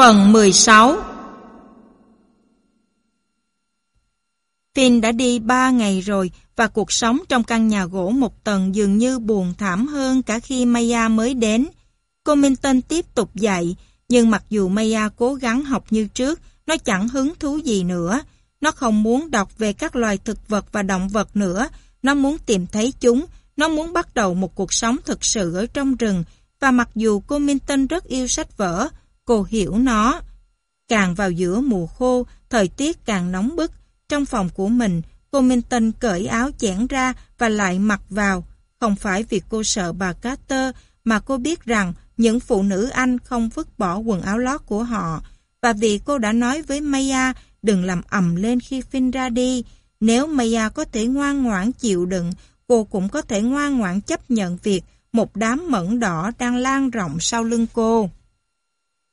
Phần 16 Tin đã đi 3 ngày rồi và cuộc sống trong căn nhà gỗ một tầng dường như buồn thảm hơn cả khi Maya mới đến. Cô Minton tiếp tục dạy, nhưng mặc dù Maya cố gắng học như trước, nó chẳng hứng thú gì nữa. Nó không muốn đọc về các loài thực vật và động vật nữa, nó muốn tìm thấy chúng, nó muốn bắt đầu một cuộc sống thực sự ở trong rừng. Và mặc dù cô Minton rất yêu sách vở, cô hiểu nó. Càng vào giữa mùa khô, thời tiết càng nóng bức. Trong phòng của mình, cô Minh Tinh cởi áo chẽn ra và lại mặc vào. Không phải vì cô sợ bà Carter, mà cô biết rằng những phụ nữ Anh không vứt bỏ quần áo lót của họ. Và vì cô đã nói với Maya đừng làm ầm lên khi Finn ra đi. Nếu Maya có thể ngoan ngoãn chịu đựng, cô cũng có thể ngoan ngoãn chấp nhận việc một đám mẫn đỏ đang lan rộng sau lưng cô.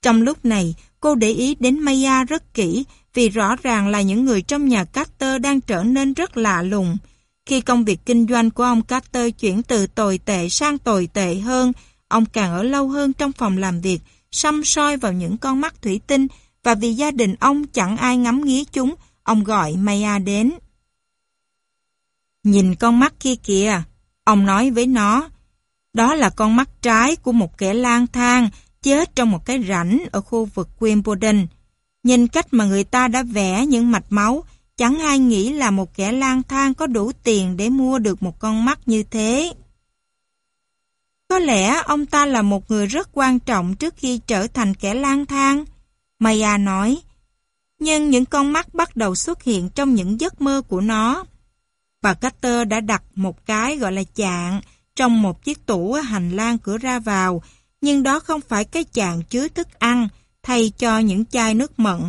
Trong lúc này, cô để ý đến Maya rất kỹ vì rõ ràng là những người trong nhà Carter đang trở nên rất lạ lùng. Khi công việc kinh doanh của ông Carter chuyển từ tồi tệ sang tồi tệ hơn, ông càng ở lâu hơn trong phòng làm việc, xăm soi vào những con mắt thủy tinh và vì gia đình ông chẳng ai ngắm nghía chúng, ông gọi Maya đến. Nhìn con mắt kia kìa, ông nói với nó, đó là con mắt trái của một kẻ lang thang chết trong một cái rãnh ở khu vực Wimbledon. Nhìn cách mà người ta đã vẽ những mạch máu, chẳng ai nghĩ là một kẻ lang thang có đủ tiền để mua được một con mắt như thế. Có lẽ ông ta là một người rất quan trọng trước khi trở thành kẻ lang thang. Maya nói, nhưng những con mắt bắt đầu xuất hiện trong những giấc mơ của nó. Bà Carter đã đặt một cái gọi là chạng trong một chiếc tủ ở hành lang cửa ra vào nhưng đó không phải cái chạn chứa thức ăn thay cho những chai nước mận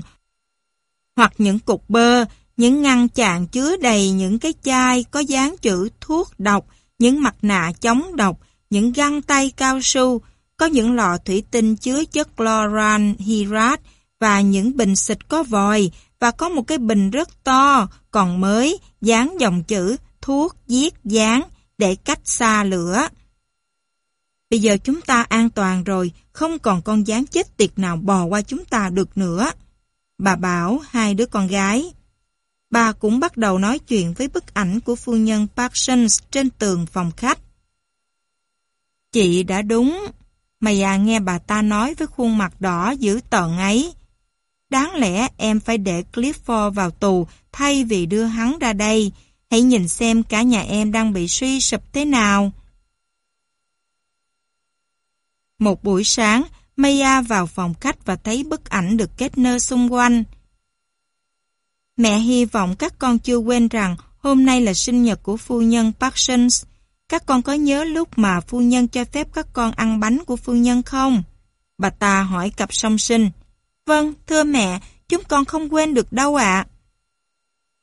hoặc những cục bơ, những ngăn chạn chứa đầy những cái chai có dán chữ thuốc độc, những mặt nạ chống độc, những găng tay cao su, có những lọ thủy tinh chứa chất chloran hirat và những bình xịt có vòi và có một cái bình rất to còn mới dán dòng chữ thuốc giết dán để cách xa lửa. Bây giờ chúng ta an toàn rồi, không còn con gián chết tiệt nào bò qua chúng ta được nữa. Bà bảo hai đứa con gái. Bà cũng bắt đầu nói chuyện với bức ảnh của phu nhân Parsons trên tường phòng khách. Chị đã đúng. Mày à nghe bà ta nói với khuôn mặt đỏ dữ tợn ấy. Đáng lẽ em phải để Clifford vào tù thay vì đưa hắn ra đây. Hãy nhìn xem cả nhà em đang bị suy sụp thế nào. Một buổi sáng, Maya vào phòng khách và thấy bức ảnh được kết nơ xung quanh. Mẹ hy vọng các con chưa quên rằng hôm nay là sinh nhật của phu nhân Parsons. Các con có nhớ lúc mà phu nhân cho phép các con ăn bánh của phu nhân không? Bà ta hỏi cặp song sinh. Vâng, thưa mẹ, chúng con không quên được đâu ạ.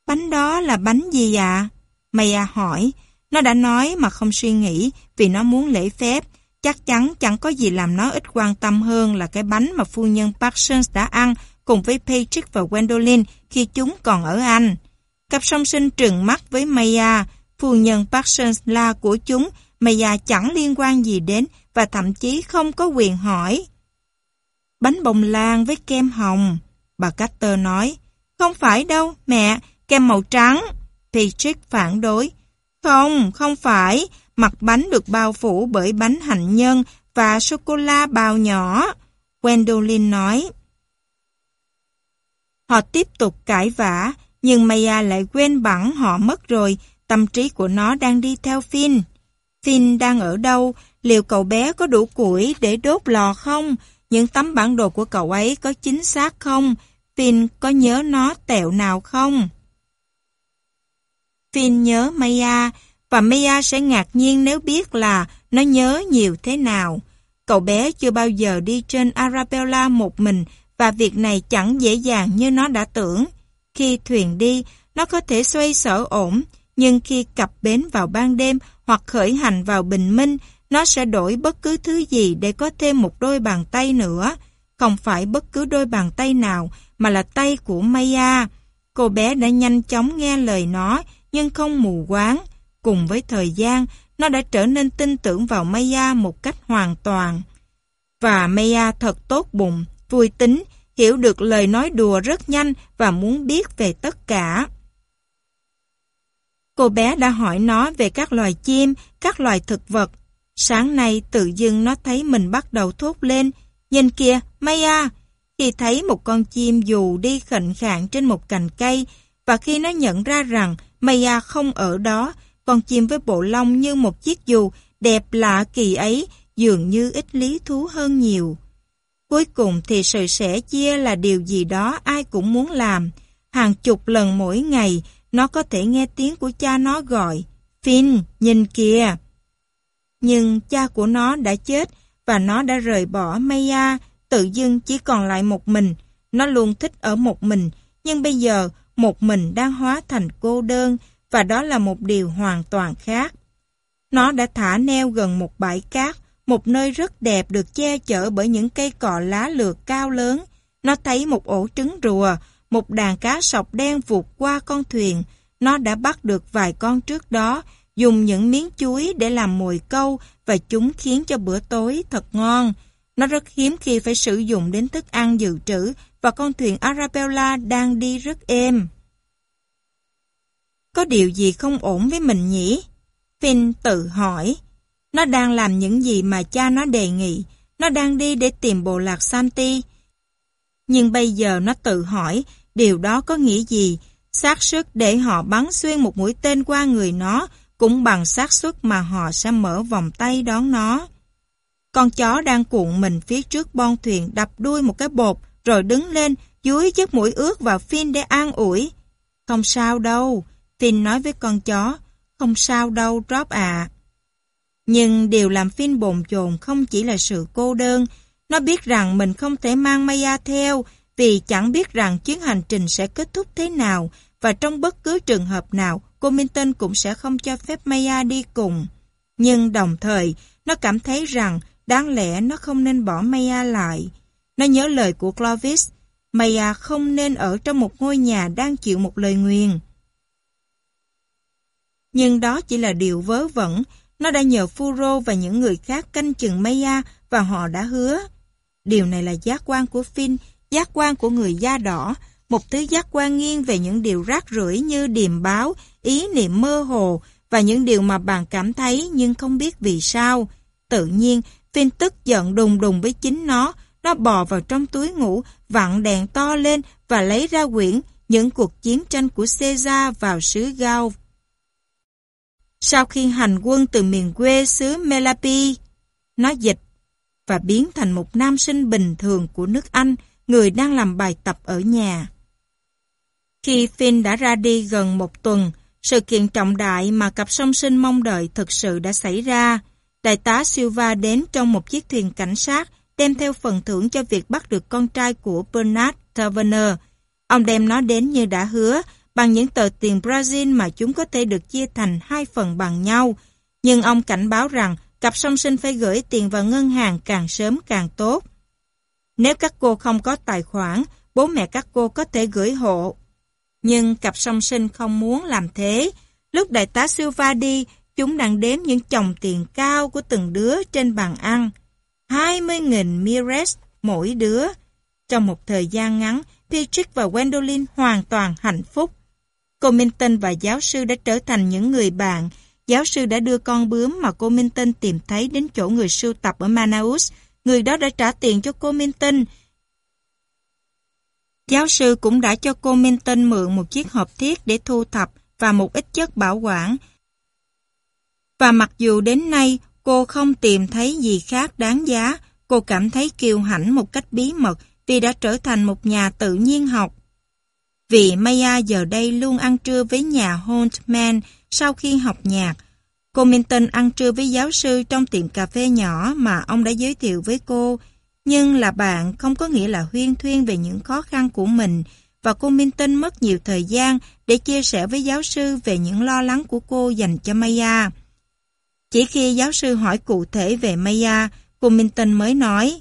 Bánh đó là bánh gì ạ? Maya hỏi. Nó đã nói mà không suy nghĩ vì nó muốn lễ phép. Chắc chắn chẳng có gì làm nó ít quan tâm hơn là cái bánh mà phu nhân Parsons đã ăn cùng với Patrick và Gwendolyn khi chúng còn ở Anh. Cặp song sinh trừng mắt với Maya, phu nhân Parsons là của chúng, Maya chẳng liên quan gì đến và thậm chí không có quyền hỏi. Bánh bông lan với kem hồng, bà Carter nói. Không phải đâu, mẹ, kem màu trắng. Patrick phản đối. Không, không phải, mặt bánh được bao phủ bởi bánh hạnh nhân và sô-cô-la bao nhỏ. Gwendolyn nói. Họ tiếp tục cãi vã, nhưng Maya lại quên bẵng họ mất rồi, tâm trí của nó đang đi theo Finn. Finn đang ở đâu? Liệu cậu bé có đủ củi để đốt lò không? Những tấm bản đồ của cậu ấy có chính xác không? Finn có nhớ nó tẹo nào không? Finn nhớ Maya, và Mia sẽ ngạc nhiên nếu biết là nó nhớ nhiều thế nào. Cậu bé chưa bao giờ đi trên Arabella một mình và việc này chẳng dễ dàng như nó đã tưởng. Khi thuyền đi, nó có thể xoay sở ổn, nhưng khi cập bến vào ban đêm hoặc khởi hành vào bình minh, nó sẽ đổi bất cứ thứ gì để có thêm một đôi bàn tay nữa. Không phải bất cứ đôi bàn tay nào, mà là tay của Maya. Cô bé đã nhanh chóng nghe lời nó, nhưng không mù quáng cùng với thời gian, nó đã trở nên tin tưởng vào Maya một cách hoàn toàn. Và Maya thật tốt bụng, vui tính, hiểu được lời nói đùa rất nhanh và muốn biết về tất cả. Cô bé đã hỏi nó về các loài chim, các loài thực vật. Sáng nay tự dưng nó thấy mình bắt đầu thốt lên. Nhìn kìa, Maya! Khi thấy một con chim dù đi khệnh khạng trên một cành cây và khi nó nhận ra rằng Maya không ở đó, con chim với bộ lông như một chiếc dù đẹp lạ kỳ ấy dường như ít lý thú hơn nhiều. Cuối cùng thì sự sẻ chia là điều gì đó ai cũng muốn làm. Hàng chục lần mỗi ngày, nó có thể nghe tiếng của cha nó gọi, Finn, nhìn kìa. Nhưng cha của nó đã chết và nó đã rời bỏ Maya, tự dưng chỉ còn lại một mình. Nó luôn thích ở một mình, nhưng bây giờ một mình đang hóa thành cô đơn, và đó là một điều hoàn toàn khác. Nó đã thả neo gần một bãi cát, một nơi rất đẹp được che chở bởi những cây cọ lá lược cao lớn. Nó thấy một ổ trứng rùa, một đàn cá sọc đen vụt qua con thuyền. Nó đã bắt được vài con trước đó, dùng những miếng chuối để làm mồi câu và chúng khiến cho bữa tối thật ngon. Nó rất hiếm khi phải sử dụng đến thức ăn dự trữ và con thuyền Arabella đang đi rất êm. Có điều gì không ổn với mình nhỉ? Finn tự hỏi. Nó đang làm những gì mà cha nó đề nghị. Nó đang đi để tìm bộ lạc Santi. Nhưng bây giờ nó tự hỏi điều đó có nghĩa gì? xác suất để họ bắn xuyên một mũi tên qua người nó cũng bằng xác suất mà họ sẽ mở vòng tay đón nó. Con chó đang cuộn mình phía trước bon thuyền đập đuôi một cái bột rồi đứng lên dưới chiếc mũi ướt vào phin để an ủi. Không sao đâu, Finn nói với con chó, không sao đâu Rob ạ. À. Nhưng điều làm Finn bồn chồn không chỉ là sự cô đơn, nó biết rằng mình không thể mang Maya theo vì chẳng biết rằng chuyến hành trình sẽ kết thúc thế nào và trong bất cứ trường hợp nào cô Minton cũng sẽ không cho phép Maya đi cùng. Nhưng đồng thời, nó cảm thấy rằng đáng lẽ nó không nên bỏ Maya lại. Nó nhớ lời của Clovis, Maya không nên ở trong một ngôi nhà đang chịu một lời nguyền nhưng đó chỉ là điều vớ vẩn. Nó đã nhờ Furo và những người khác canh chừng Maya và họ đã hứa. Điều này là giác quan của Finn, giác quan của người da đỏ, một thứ giác quan nghiêng về những điều rác rưởi như điềm báo, ý niệm mơ hồ và những điều mà bạn cảm thấy nhưng không biết vì sao. Tự nhiên, Finn tức giận đùng đùng với chính nó, nó bò vào trong túi ngủ, vặn đèn to lên và lấy ra quyển những cuộc chiến tranh của Caesar vào xứ Gao sau khi hành quân từ miền quê xứ Melapi, nó dịch và biến thành một nam sinh bình thường của nước Anh, người đang làm bài tập ở nhà. Khi Finn đã ra đi gần một tuần, sự kiện trọng đại mà cặp song sinh mong đợi thực sự đã xảy ra. Đại tá Silva đến trong một chiếc thuyền cảnh sát, đem theo phần thưởng cho việc bắt được con trai của Bernard Taverner. Ông đem nó đến như đã hứa bằng những tờ tiền Brazil mà chúng có thể được chia thành hai phần bằng nhau. Nhưng ông cảnh báo rằng cặp song sinh phải gửi tiền vào ngân hàng càng sớm càng tốt. Nếu các cô không có tài khoản, bố mẹ các cô có thể gửi hộ. Nhưng cặp song sinh không muốn làm thế. Lúc đại tá Silva đi, chúng đang đếm những chồng tiền cao của từng đứa trên bàn ăn. 20.000 Mires mỗi đứa. Trong một thời gian ngắn, Patrick và Gwendolyn hoàn toàn hạnh phúc. Cô Minh và giáo sư đã trở thành những người bạn. Giáo sư đã đưa con bướm mà cô Minh tìm thấy đến chỗ người sưu tập ở Manaus. Người đó đã trả tiền cho cô Minh Giáo sư cũng đã cho cô Minh mượn một chiếc hộp thiết để thu thập và một ít chất bảo quản. Và mặc dù đến nay cô không tìm thấy gì khác đáng giá, cô cảm thấy kiêu hãnh một cách bí mật vì đã trở thành một nhà tự nhiên học vì Maya giờ đây luôn ăn trưa với nhà Holtman sau khi học nhạc. Cô Minton ăn trưa với giáo sư trong tiệm cà phê nhỏ mà ông đã giới thiệu với cô, nhưng là bạn không có nghĩa là huyên thuyên về những khó khăn của mình và cô Minton mất nhiều thời gian để chia sẻ với giáo sư về những lo lắng của cô dành cho Maya. Chỉ khi giáo sư hỏi cụ thể về Maya, cô Minton mới nói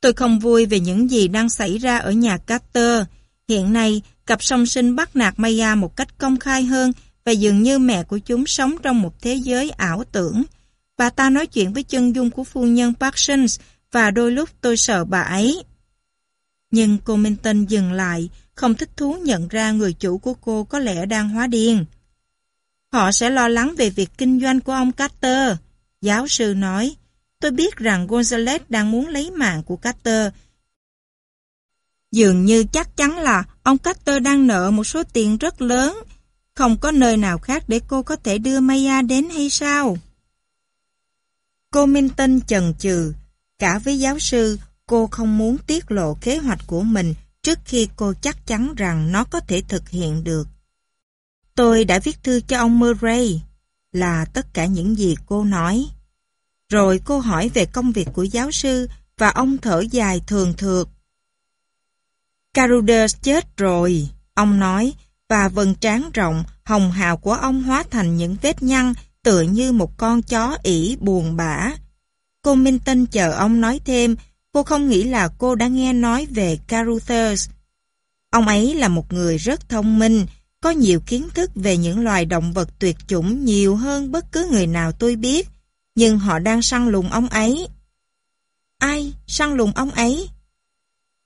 Tôi không vui về những gì đang xảy ra ở nhà Carter, Hiện nay, cặp song sinh bắt nạt Maya một cách công khai hơn và dường như mẹ của chúng sống trong một thế giới ảo tưởng. Bà ta nói chuyện với chân dung của phu nhân Parsons và đôi lúc tôi sợ bà ấy. Nhưng cô Minh dừng lại, không thích thú nhận ra người chủ của cô có lẽ đang hóa điên. Họ sẽ lo lắng về việc kinh doanh của ông Carter. Giáo sư nói, tôi biết rằng Gonzales đang muốn lấy mạng của Carter, Dường như chắc chắn là ông Carter đang nợ một số tiền rất lớn. Không có nơi nào khác để cô có thể đưa Maya đến hay sao? Cô Minton chần chừ. Cả với giáo sư, cô không muốn tiết lộ kế hoạch của mình trước khi cô chắc chắn rằng nó có thể thực hiện được. Tôi đã viết thư cho ông Murray là tất cả những gì cô nói. Rồi cô hỏi về công việc của giáo sư và ông thở dài thường thường. Caruder chết rồi, ông nói, và vầng trán rộng, hồng hào của ông hóa thành những vết nhăn tựa như một con chó ỉ buồn bã. Cô Minton chờ ông nói thêm, cô không nghĩ là cô đã nghe nói về Caruthers. Ông ấy là một người rất thông minh, có nhiều kiến thức về những loài động vật tuyệt chủng nhiều hơn bất cứ người nào tôi biết, nhưng họ đang săn lùng ông ấy. Ai săn lùng ông ấy?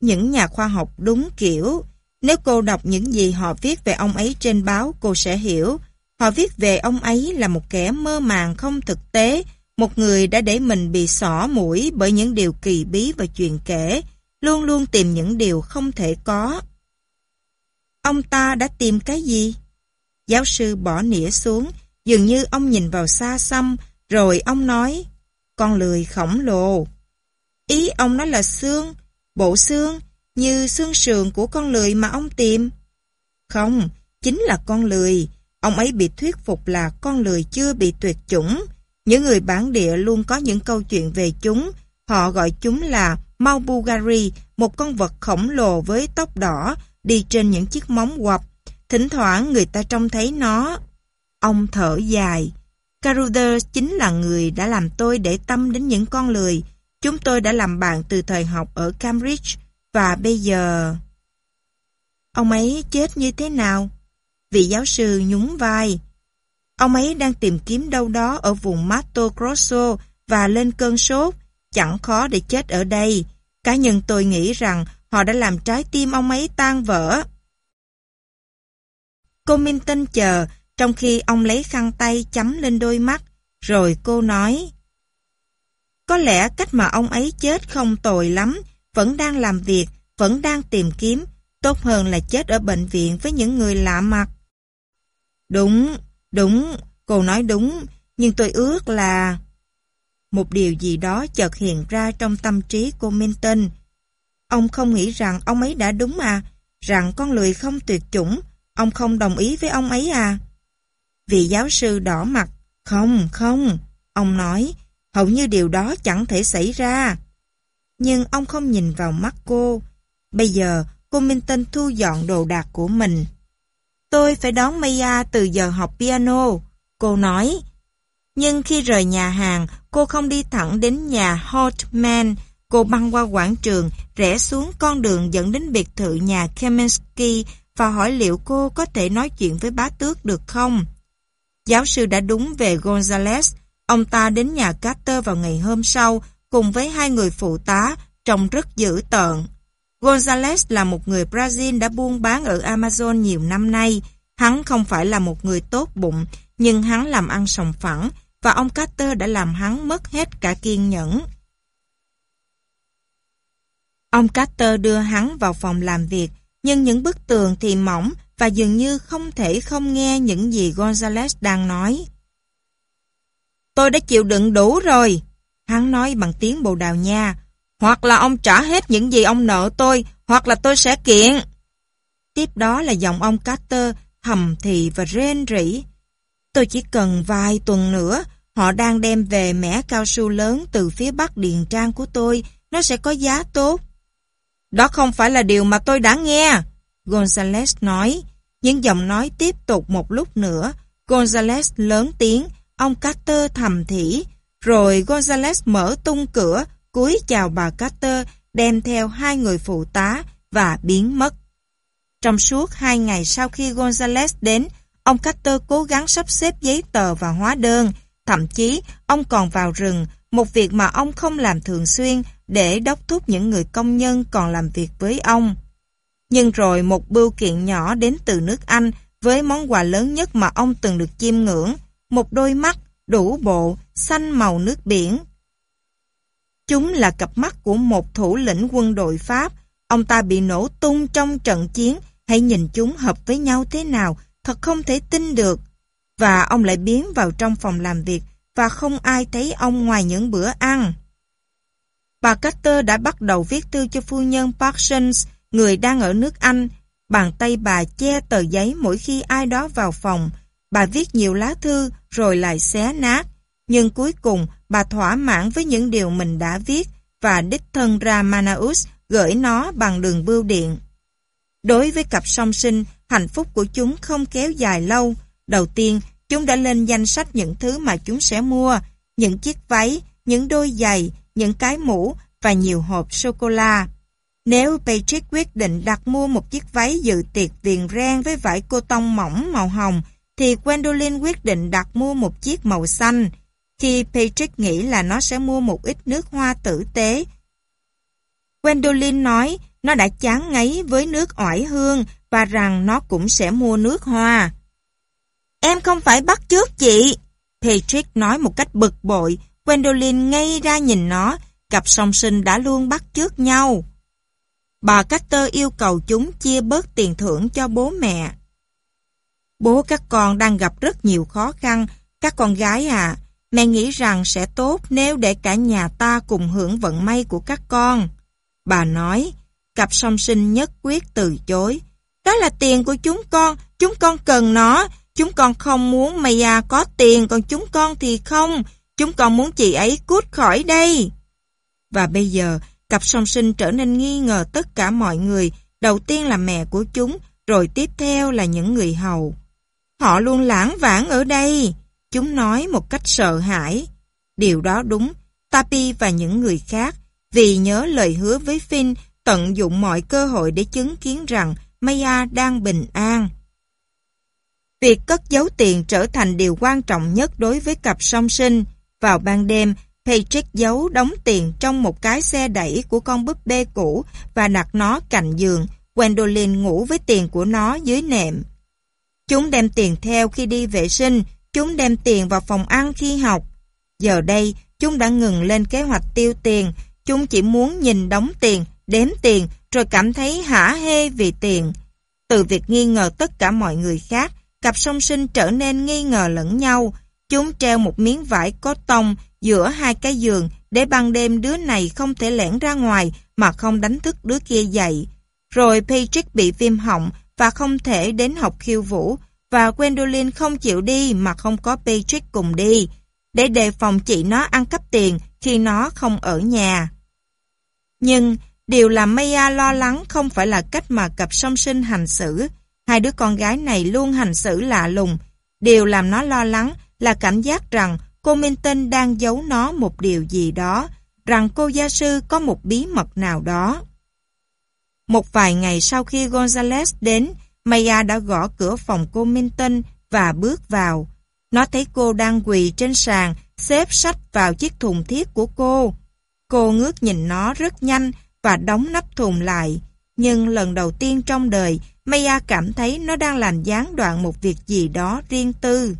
những nhà khoa học đúng kiểu. Nếu cô đọc những gì họ viết về ông ấy trên báo, cô sẽ hiểu. Họ viết về ông ấy là một kẻ mơ màng không thực tế, một người đã để mình bị sỏ mũi bởi những điều kỳ bí và chuyện kể, luôn luôn tìm những điều không thể có. Ông ta đã tìm cái gì? Giáo sư bỏ nĩa xuống, dường như ông nhìn vào xa xăm, rồi ông nói, con lười khổng lồ. Ý ông nói là xương, bộ xương như xương sườn của con lười mà ông tìm. Không, chính là con lười. Ông ấy bị thuyết phục là con lười chưa bị tuyệt chủng. Những người bản địa luôn có những câu chuyện về chúng. Họ gọi chúng là mau Bulgari, một con vật khổng lồ với tóc đỏ đi trên những chiếc móng quặp. Thỉnh thoảng người ta trông thấy nó. Ông thở dài. Caruder chính là người đã làm tôi để tâm đến những con lười. Chúng tôi đã làm bạn từ thời học ở Cambridge và bây giờ... Ông ấy chết như thế nào? Vị giáo sư nhún vai. Ông ấy đang tìm kiếm đâu đó ở vùng Mato Grosso và lên cơn sốt. Chẳng khó để chết ở đây. Cá nhân tôi nghĩ rằng họ đã làm trái tim ông ấy tan vỡ. Cô Minh Tinh chờ, trong khi ông lấy khăn tay chấm lên đôi mắt, rồi cô nói có lẽ cách mà ông ấy chết không tồi lắm, vẫn đang làm việc, vẫn đang tìm kiếm, tốt hơn là chết ở bệnh viện với những người lạ mặt. Đúng, đúng, cô nói đúng, nhưng tôi ước là... Một điều gì đó chợt hiện ra trong tâm trí cô Minton. Ông không nghĩ rằng ông ấy đã đúng à, rằng con lười không tuyệt chủng, ông không đồng ý với ông ấy à. Vì giáo sư đỏ mặt, không, không, ông nói, Hầu như điều đó chẳng thể xảy ra. Nhưng ông không nhìn vào mắt cô. Bây giờ, cô Minh thu dọn đồ đạc của mình. Tôi phải đón Maya từ giờ học piano, cô nói. Nhưng khi rời nhà hàng, cô không đi thẳng đến nhà Hotman. Cô băng qua quảng trường, rẽ xuống con đường dẫn đến biệt thự nhà Kemensky và hỏi liệu cô có thể nói chuyện với bá tước được không? Giáo sư đã đúng về Gonzales, Ông ta đến nhà Carter vào ngày hôm sau cùng với hai người phụ tá trông rất dữ tợn. Gonzales là một người Brazil đã buôn bán ở Amazon nhiều năm nay. Hắn không phải là một người tốt bụng, nhưng hắn làm ăn sòng phẳng và ông Carter đã làm hắn mất hết cả kiên nhẫn. Ông Carter đưa hắn vào phòng làm việc, nhưng những bức tường thì mỏng và dường như không thể không nghe những gì Gonzales đang nói tôi đã chịu đựng đủ rồi. Hắn nói bằng tiếng Bồ Đào Nha, hoặc là ông trả hết những gì ông nợ tôi, hoặc là tôi sẽ kiện. Tiếp đó là giọng ông Carter thầm thì và rên rỉ. Tôi chỉ cần vài tuần nữa, họ đang đem về mẻ cao su lớn từ phía bắc điện trang của tôi, nó sẽ có giá tốt. Đó không phải là điều mà tôi đã nghe, Gonzales nói. Những giọng nói tiếp tục một lúc nữa, Gonzales lớn tiếng, Ông Carter thầm thỉ, rồi Gonzales mở tung cửa, cúi chào bà Carter, đem theo hai người phụ tá và biến mất. Trong suốt hai ngày sau khi Gonzales đến, ông Carter cố gắng sắp xếp giấy tờ và hóa đơn, thậm chí ông còn vào rừng, một việc mà ông không làm thường xuyên để đốc thúc những người công nhân còn làm việc với ông. Nhưng rồi một bưu kiện nhỏ đến từ nước Anh với món quà lớn nhất mà ông từng được chiêm ngưỡng một đôi mắt đủ bộ xanh màu nước biển. Chúng là cặp mắt của một thủ lĩnh quân đội Pháp. Ông ta bị nổ tung trong trận chiến. Hãy nhìn chúng hợp với nhau thế nào, thật không thể tin được. Và ông lại biến vào trong phòng làm việc và không ai thấy ông ngoài những bữa ăn. Bà Carter đã bắt đầu viết thư cho phu nhân Parsons, người đang ở nước Anh. Bàn tay bà che tờ giấy mỗi khi ai đó vào phòng. Bà viết nhiều lá thư, rồi lại xé nát. Nhưng cuối cùng, bà thỏa mãn với những điều mình đã viết và đích thân ra Manaus gửi nó bằng đường bưu điện. Đối với cặp song sinh, hạnh phúc của chúng không kéo dài lâu. Đầu tiên, chúng đã lên danh sách những thứ mà chúng sẽ mua, những chiếc váy, những đôi giày, những cái mũ và nhiều hộp sô-cô-la. Nếu Patrick quyết định đặt mua một chiếc váy dự tiệc viền ren với vải cô tông mỏng màu hồng thì Gwendolyn quyết định đặt mua một chiếc màu xanh, khi Patrick nghĩ là nó sẽ mua một ít nước hoa tử tế. Gwendolyn nói nó đã chán ngấy với nước oải hương và rằng nó cũng sẽ mua nước hoa. Em không phải bắt trước chị. Patrick nói một cách bực bội. Gwendolyn ngay ra nhìn nó. Cặp song sinh đã luôn bắt trước nhau. Bà Carter yêu cầu chúng chia bớt tiền thưởng cho bố mẹ. Bố các con đang gặp rất nhiều khó khăn. Các con gái à, mẹ nghĩ rằng sẽ tốt nếu để cả nhà ta cùng hưởng vận may của các con. Bà nói, cặp song sinh nhất quyết từ chối. Đó là tiền của chúng con, chúng con cần nó. Chúng con không muốn Maya có tiền, còn chúng con thì không. Chúng con muốn chị ấy cút khỏi đây. Và bây giờ, cặp song sinh trở nên nghi ngờ tất cả mọi người, đầu tiên là mẹ của chúng, rồi tiếp theo là những người hầu. Họ luôn lãng vãng ở đây. Chúng nói một cách sợ hãi. Điều đó đúng. Tapi và những người khác vì nhớ lời hứa với Finn tận dụng mọi cơ hội để chứng kiến rằng Maya đang bình an. Việc cất giấu tiền trở thành điều quan trọng nhất đối với cặp song sinh. Vào ban đêm, Patrick giấu đóng tiền trong một cái xe đẩy của con búp bê cũ và đặt nó cạnh giường. Gwendolyn ngủ với tiền của nó dưới nệm. Chúng đem tiền theo khi đi vệ sinh, chúng đem tiền vào phòng ăn khi học. Giờ đây, chúng đã ngừng lên kế hoạch tiêu tiền, chúng chỉ muốn nhìn đóng tiền, đếm tiền, rồi cảm thấy hả hê vì tiền. Từ việc nghi ngờ tất cả mọi người khác, cặp song sinh trở nên nghi ngờ lẫn nhau. Chúng treo một miếng vải có tông giữa hai cái giường để ban đêm đứa này không thể lẻn ra ngoài mà không đánh thức đứa kia dậy. Rồi Patrick bị viêm họng và không thể đến học khiêu vũ và Gwendolyn không chịu đi mà không có Patrick cùng đi để đề phòng chị nó ăn cắp tiền khi nó không ở nhà. Nhưng điều làm Maya lo lắng không phải là cách mà cặp song sinh hành xử. Hai đứa con gái này luôn hành xử lạ lùng. Điều làm nó lo lắng là cảm giác rằng cô Minton đang giấu nó một điều gì đó, rằng cô gia sư có một bí mật nào đó. Một vài ngày sau khi Gonzales đến, Maya đã gõ cửa phòng cô Minton và bước vào. Nó thấy cô đang quỳ trên sàn, xếp sách vào chiếc thùng thiết của cô. Cô ngước nhìn nó rất nhanh và đóng nắp thùng lại. Nhưng lần đầu tiên trong đời, Maya cảm thấy nó đang làm gián đoạn một việc gì đó riêng tư.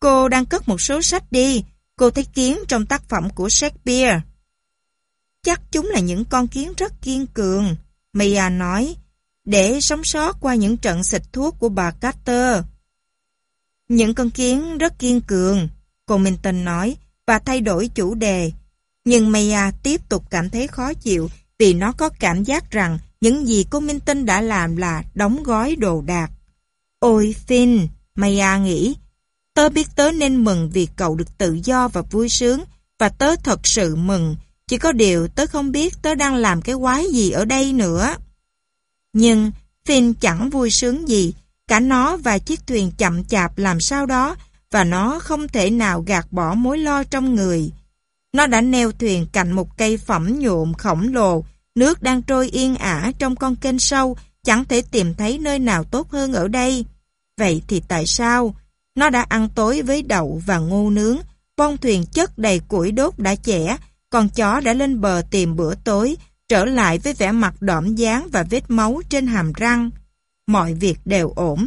Cô đang cất một số sách đi. Cô thấy kiếm trong tác phẩm của Shakespeare chắc chúng là những con kiến rất kiên cường. Mia nói, để sống sót qua những trận xịt thuốc của bà Carter. Những con kiến rất kiên cường, cô Minton nói, và thay đổi chủ đề. Nhưng Maya tiếp tục cảm thấy khó chịu vì nó có cảm giác rằng những gì cô Minton đã làm là đóng gói đồ đạc. Ôi Finn, Maya nghĩ, tớ biết tớ nên mừng vì cậu được tự do và vui sướng và tớ thật sự mừng chỉ có điều tớ không biết tớ đang làm cái quái gì ở đây nữa. Nhưng Finn chẳng vui sướng gì, cả nó và chiếc thuyền chậm chạp làm sao đó và nó không thể nào gạt bỏ mối lo trong người. Nó đã neo thuyền cạnh một cây phẩm nhuộm khổng lồ, nước đang trôi yên ả trong con kênh sâu, chẳng thể tìm thấy nơi nào tốt hơn ở đây. Vậy thì tại sao? Nó đã ăn tối với đậu và ngô nướng, bông thuyền chất đầy củi đốt đã chẻ, con chó đã lên bờ tìm bữa tối, trở lại với vẻ mặt đỏm dáng và vết máu trên hàm răng. Mọi việc đều ổn.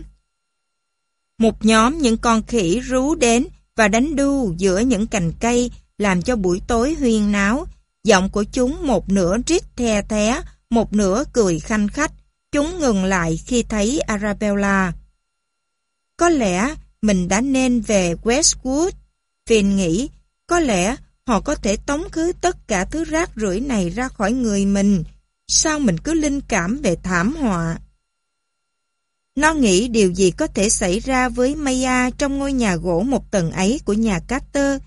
Một nhóm những con khỉ rú đến và đánh đu giữa những cành cây làm cho buổi tối huyên náo. Giọng của chúng một nửa rít the thé, một nửa cười khanh khách. Chúng ngừng lại khi thấy Arabella. Có lẽ mình đã nên về Westwood. phiền nghĩ, có lẽ Họ có thể tống khứ tất cả thứ rác rưởi này ra khỏi người mình. Sao mình cứ linh cảm về thảm họa? Nó nghĩ điều gì có thể xảy ra với Maya trong ngôi nhà gỗ một tầng ấy của nhà Carter.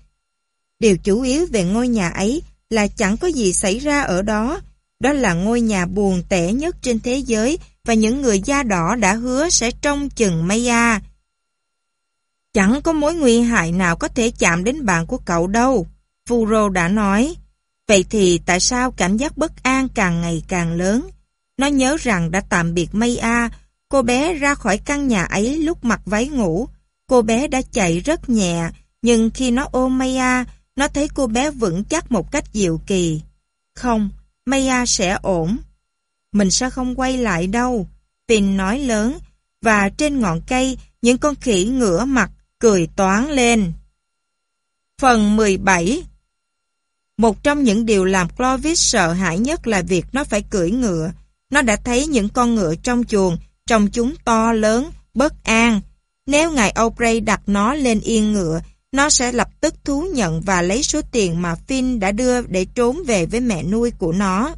Điều chủ yếu về ngôi nhà ấy là chẳng có gì xảy ra ở đó. Đó là ngôi nhà buồn tẻ nhất trên thế giới và những người da đỏ đã hứa sẽ trông chừng Maya. Chẳng có mối nguy hại nào có thể chạm đến bạn của cậu đâu. Furo đã nói, vậy thì tại sao cảm giác bất an càng ngày càng lớn? Nó nhớ rằng đã tạm biệt Maya, cô bé ra khỏi căn nhà ấy lúc mặc váy ngủ. Cô bé đã chạy rất nhẹ, nhưng khi nó ôm Maya, nó thấy cô bé vững chắc một cách dịu kỳ. Không, Maya sẽ ổn. Mình sẽ không quay lại đâu, Pin nói lớn, và trên ngọn cây, những con khỉ ngửa mặt, cười toán lên. Phần 17 một trong những điều làm Clovis sợ hãi nhất là việc nó phải cưỡi ngựa. Nó đã thấy những con ngựa trong chuồng, trông chúng to lớn, bất an. Nếu ngài Aubrey đặt nó lên yên ngựa, nó sẽ lập tức thú nhận và lấy số tiền mà Finn đã đưa để trốn về với mẹ nuôi của nó.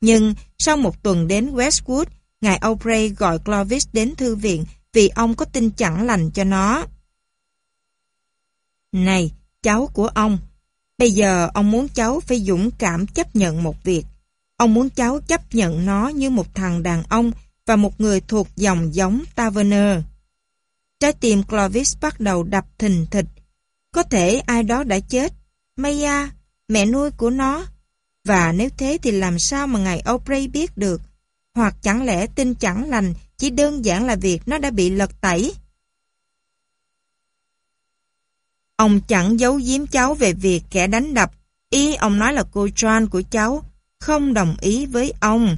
Nhưng sau một tuần đến Westwood, ngài Aubrey gọi Clovis đến thư viện vì ông có tin chẳng lành cho nó. Này, cháu của ông, Bây giờ ông muốn cháu phải dũng cảm chấp nhận một việc. Ông muốn cháu chấp nhận nó như một thằng đàn ông và một người thuộc dòng giống Taverner. Trái tim Clovis bắt đầu đập thình thịch. Có thể ai đó đã chết. Maya, à, mẹ nuôi của nó. Và nếu thế thì làm sao mà ngài Aubrey biết được? Hoặc chẳng lẽ tin chẳng lành chỉ đơn giản là việc nó đã bị lật tẩy? Ông chẳng giấu giếm cháu về việc kẻ đánh đập. Ý ông nói là cô Joan của cháu, không đồng ý với ông.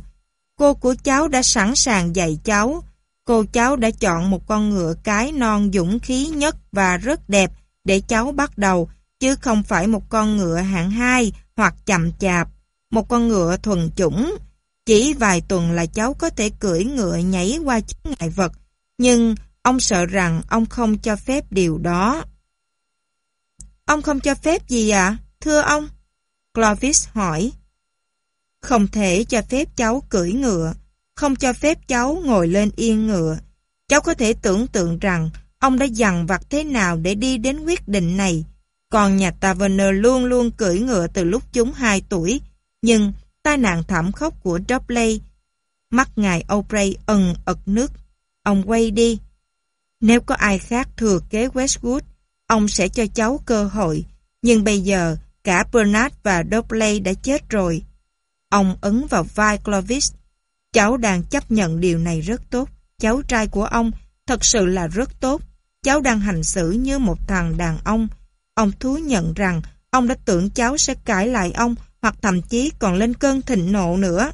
Cô của cháu đã sẵn sàng dạy cháu. Cô cháu đã chọn một con ngựa cái non dũng khí nhất và rất đẹp để cháu bắt đầu, chứ không phải một con ngựa hạng hai hoặc chậm chạp, một con ngựa thuần chủng. Chỉ vài tuần là cháu có thể cưỡi ngựa nhảy qua chướng ngại vật, nhưng ông sợ rằng ông không cho phép điều đó. Ông không cho phép gì ạ, à? thưa ông? Clovis hỏi. Không thể cho phép cháu cưỡi ngựa, không cho phép cháu ngồi lên yên ngựa. Cháu có thể tưởng tượng rằng ông đã dằn vặt thế nào để đi đến quyết định này. Còn nhà Taverner luôn luôn cưỡi ngựa từ lúc chúng 2 tuổi, nhưng tai nạn thảm khốc của Dobley. Mắt ngài Aubrey ẩn ật nước. Ông quay đi. Nếu có ai khác thừa kế Westwood, ông sẽ cho cháu cơ hội. Nhưng bây giờ, cả Bernard và Dobley đã chết rồi. Ông ấn vào vai Clovis. Cháu đang chấp nhận điều này rất tốt. Cháu trai của ông thật sự là rất tốt. Cháu đang hành xử như một thằng đàn ông. Ông thú nhận rằng ông đã tưởng cháu sẽ cãi lại ông hoặc thậm chí còn lên cơn thịnh nộ nữa.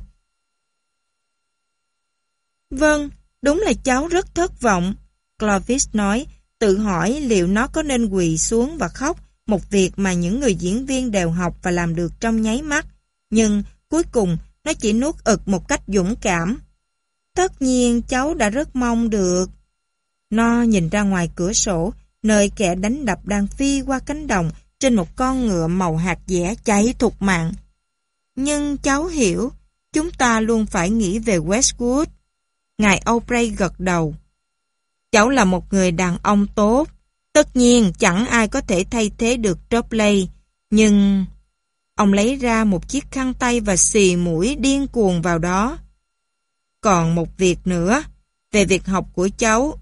Vâng, đúng là cháu rất thất vọng. Clovis nói, tự hỏi liệu nó có nên quỳ xuống và khóc, một việc mà những người diễn viên đều học và làm được trong nháy mắt. Nhưng cuối cùng, nó chỉ nuốt ực một cách dũng cảm. Tất nhiên cháu đã rất mong được. No nhìn ra ngoài cửa sổ, nơi kẻ đánh đập đang phi qua cánh đồng trên một con ngựa màu hạt dẻ cháy thục mạng. Nhưng cháu hiểu, chúng ta luôn phải nghĩ về Westwood. Ngài O'Bray gật đầu cháu là một người đàn ông tốt. Tất nhiên chẳng ai có thể thay thế được Jopley, nhưng... Ông lấy ra một chiếc khăn tay và xì mũi điên cuồng vào đó. Còn một việc nữa, về việc học của cháu.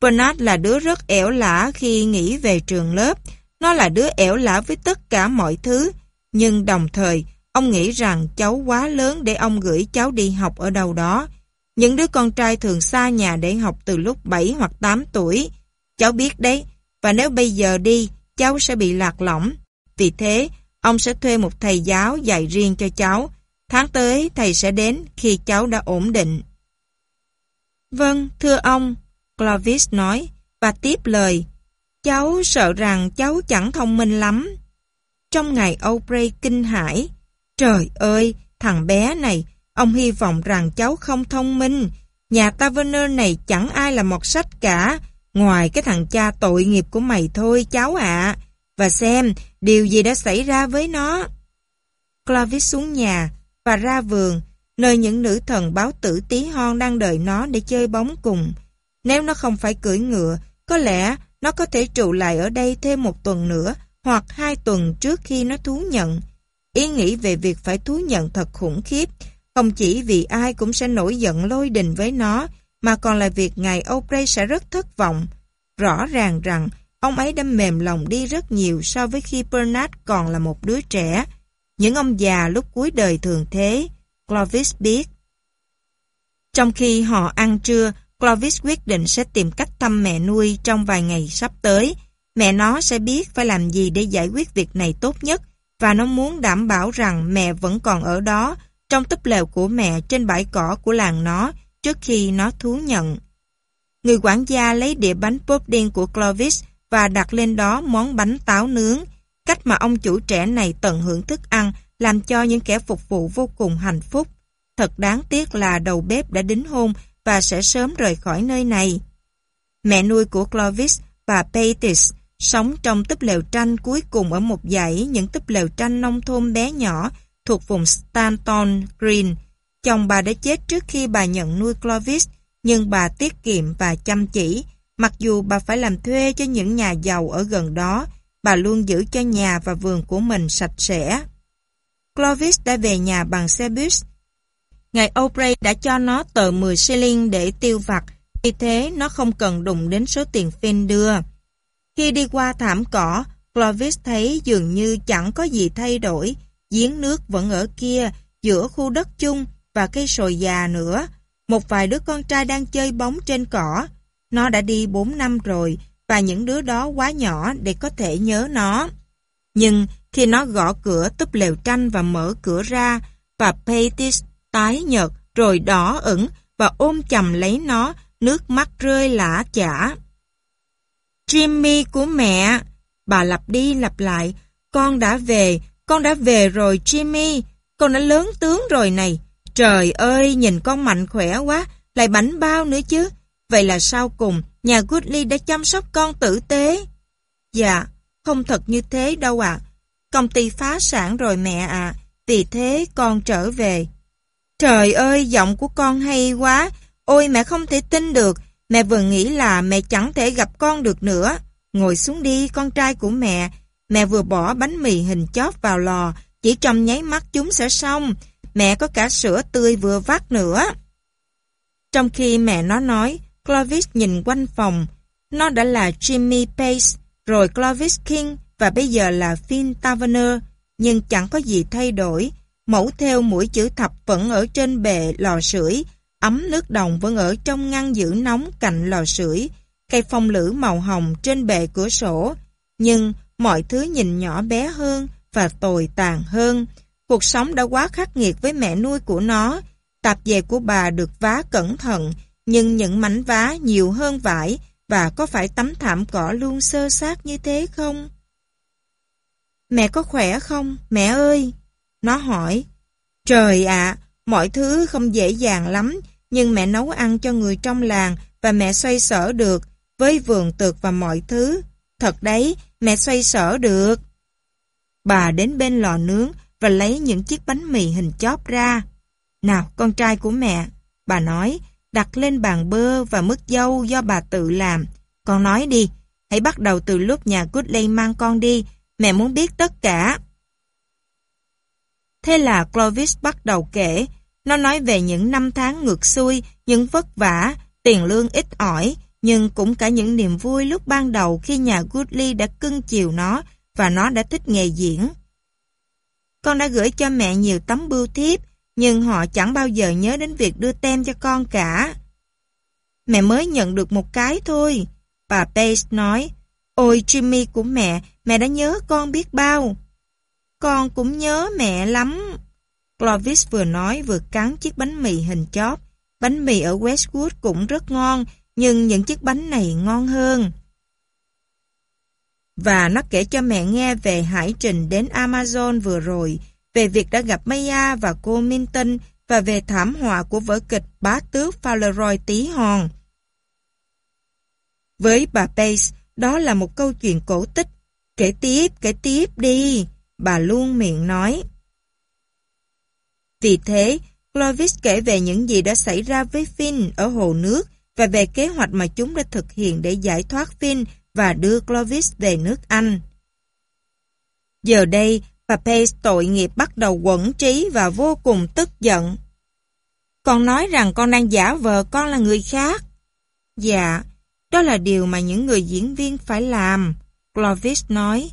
Bernard là đứa rất ẻo lã khi nghĩ về trường lớp. Nó là đứa ẻo lã với tất cả mọi thứ, nhưng đồng thời, ông nghĩ rằng cháu quá lớn để ông gửi cháu đi học ở đâu đó, những đứa con trai thường xa nhà để học từ lúc 7 hoặc 8 tuổi. Cháu biết đấy, và nếu bây giờ đi, cháu sẽ bị lạc lõng. Vì thế, ông sẽ thuê một thầy giáo dạy riêng cho cháu. Tháng tới, thầy sẽ đến khi cháu đã ổn định. Vâng, thưa ông, Clovis nói, và tiếp lời. Cháu sợ rằng cháu chẳng thông minh lắm. Trong ngày Aubrey kinh hãi, trời ơi, thằng bé này, Ông hy vọng rằng cháu không thông minh. Nhà Taverner này chẳng ai là một sách cả, ngoài cái thằng cha tội nghiệp của mày thôi cháu ạ. Và xem, điều gì đã xảy ra với nó. Clavis xuống nhà và ra vườn, nơi những nữ thần báo tử tí hon đang đợi nó để chơi bóng cùng. Nếu nó không phải cưỡi ngựa, có lẽ nó có thể trụ lại ở đây thêm một tuần nữa hoặc hai tuần trước khi nó thú nhận. Ý nghĩ về việc phải thú nhận thật khủng khiếp, không chỉ vì ai cũng sẽ nổi giận lôi đình với nó, mà còn là việc ngài Oprey sẽ rất thất vọng. Rõ ràng rằng, ông ấy đã mềm lòng đi rất nhiều so với khi Bernard còn là một đứa trẻ. Những ông già lúc cuối đời thường thế, Clovis biết. Trong khi họ ăn trưa, Clovis quyết định sẽ tìm cách thăm mẹ nuôi trong vài ngày sắp tới. Mẹ nó sẽ biết phải làm gì để giải quyết việc này tốt nhất và nó muốn đảm bảo rằng mẹ vẫn còn ở đó trong túp lều của mẹ trên bãi cỏ của làng nó trước khi nó thú nhận. Người quản gia lấy đĩa bánh pudding của Clovis và đặt lên đó món bánh táo nướng. Cách mà ông chủ trẻ này tận hưởng thức ăn làm cho những kẻ phục vụ vô cùng hạnh phúc. Thật đáng tiếc là đầu bếp đã đính hôn và sẽ sớm rời khỏi nơi này. Mẹ nuôi của Clovis, và Patis, sống trong túp lều tranh cuối cùng ở một dãy những túp lều tranh nông thôn bé nhỏ thuộc vùng Stanton Green. Chồng bà đã chết trước khi bà nhận nuôi Clovis, nhưng bà tiết kiệm và chăm chỉ. Mặc dù bà phải làm thuê cho những nhà giàu ở gần đó, bà luôn giữ cho nhà và vườn của mình sạch sẽ. Clovis đã về nhà bằng xe bus. Ngài Aubrey đã cho nó tờ 10 shilling để tiêu vặt, vì thế nó không cần đụng đến số tiền Finn đưa. Khi đi qua thảm cỏ, Clovis thấy dường như chẳng có gì thay đổi, giếng nước vẫn ở kia, giữa khu đất chung và cây sồi già nữa. Một vài đứa con trai đang chơi bóng trên cỏ. Nó đã đi 4 năm rồi và những đứa đó quá nhỏ để có thể nhớ nó. Nhưng khi nó gõ cửa túp lều tranh và mở cửa ra và Patis tái nhợt rồi đỏ ửng và ôm chầm lấy nó, nước mắt rơi lã chả. Jimmy của mẹ, bà lặp đi lặp lại, con đã về, con đã về rồi Jimmy, con đã lớn tướng rồi này. Trời ơi, nhìn con mạnh khỏe quá, lại bánh bao nữa chứ. Vậy là sau cùng, nhà Goodly đã chăm sóc con tử tế. Dạ, không thật như thế đâu ạ. Công ty phá sản rồi mẹ ạ, vì thế con trở về. Trời ơi, giọng của con hay quá. Ôi mẹ không thể tin được, mẹ vừa nghĩ là mẹ chẳng thể gặp con được nữa. Ngồi xuống đi, con trai của mẹ. Mẹ vừa bỏ bánh mì hình chóp vào lò, chỉ trong nháy mắt chúng sẽ xong. Mẹ có cả sữa tươi vừa vắt nữa. Trong khi mẹ nó nói, Clovis nhìn quanh phòng. Nó đã là Jimmy Pace, rồi Clovis King và bây giờ là Finn Taverner. Nhưng chẳng có gì thay đổi. Mẫu theo mũi chữ thập vẫn ở trên bề lò sưởi, ấm nước đồng vẫn ở trong ngăn giữ nóng cạnh lò sưởi, cây phong lử màu hồng trên bề cửa sổ. Nhưng mọi thứ nhìn nhỏ bé hơn và tồi tàn hơn. Cuộc sống đã quá khắc nghiệt với mẹ nuôi của nó. Tạp dề của bà được vá cẩn thận, nhưng những mảnh vá nhiều hơn vải và có phải tấm thảm cỏ luôn sơ sát như thế không? Mẹ có khỏe không, mẹ ơi? Nó hỏi. Trời ạ, mọi thứ không dễ dàng lắm, nhưng mẹ nấu ăn cho người trong làng và mẹ xoay sở được với vườn tược và mọi thứ. Thật đấy, mẹ xoay sở được. Bà đến bên lò nướng và lấy những chiếc bánh mì hình chóp ra. Nào, con trai của mẹ, bà nói, đặt lên bàn bơ và mứt dâu do bà tự làm. Con nói đi, hãy bắt đầu từ lúc nhà Goodley mang con đi, mẹ muốn biết tất cả. Thế là Clovis bắt đầu kể, nó nói về những năm tháng ngược xuôi, những vất vả, tiền lương ít ỏi, nhưng cũng cả những niềm vui lúc ban đầu khi nhà Goodley đã cưng chiều nó và nó đã thích nghề diễn. Con đã gửi cho mẹ nhiều tấm bưu thiếp, nhưng họ chẳng bao giờ nhớ đến việc đưa tem cho con cả. Mẹ mới nhận được một cái thôi, bà Pace nói. Ôi Jimmy của mẹ, mẹ đã nhớ con biết bao. Con cũng nhớ mẹ lắm. Clovis vừa nói vừa cắn chiếc bánh mì hình chóp. Bánh mì ở Westwood cũng rất ngon, nhưng những chiếc bánh này ngon hơn. Và nó kể cho mẹ nghe về hải trình đến Amazon vừa rồi, về việc đã gặp Maya và cô Minton và về thảm họa của vở kịch Bá tước Fowleroy tí hòn. Với bà Pace, đó là một câu chuyện cổ tích. Kể tiếp, kể tiếp đi, bà luôn miệng nói. Vì thế, Clovis kể về những gì đã xảy ra với Finn ở hồ nước và về kế hoạch mà chúng đã thực hiện để giải thoát Finn và đưa Clovis về nước Anh. Giờ đây, Pape tội nghiệp bắt đầu quẩn trí và vô cùng tức giận. Con nói rằng con đang giả vờ con là người khác. Dạ, đó là điều mà những người diễn viên phải làm, Clovis nói.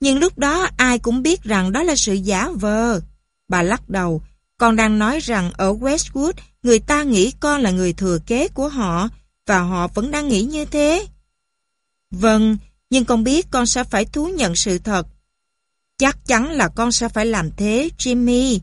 Nhưng lúc đó ai cũng biết rằng đó là sự giả vờ. Bà lắc đầu, con đang nói rằng ở Westwood người ta nghĩ con là người thừa kế của họ và họ vẫn đang nghĩ như thế. Vâng, nhưng con biết con sẽ phải thú nhận sự thật. Chắc chắn là con sẽ phải làm thế, Jimmy.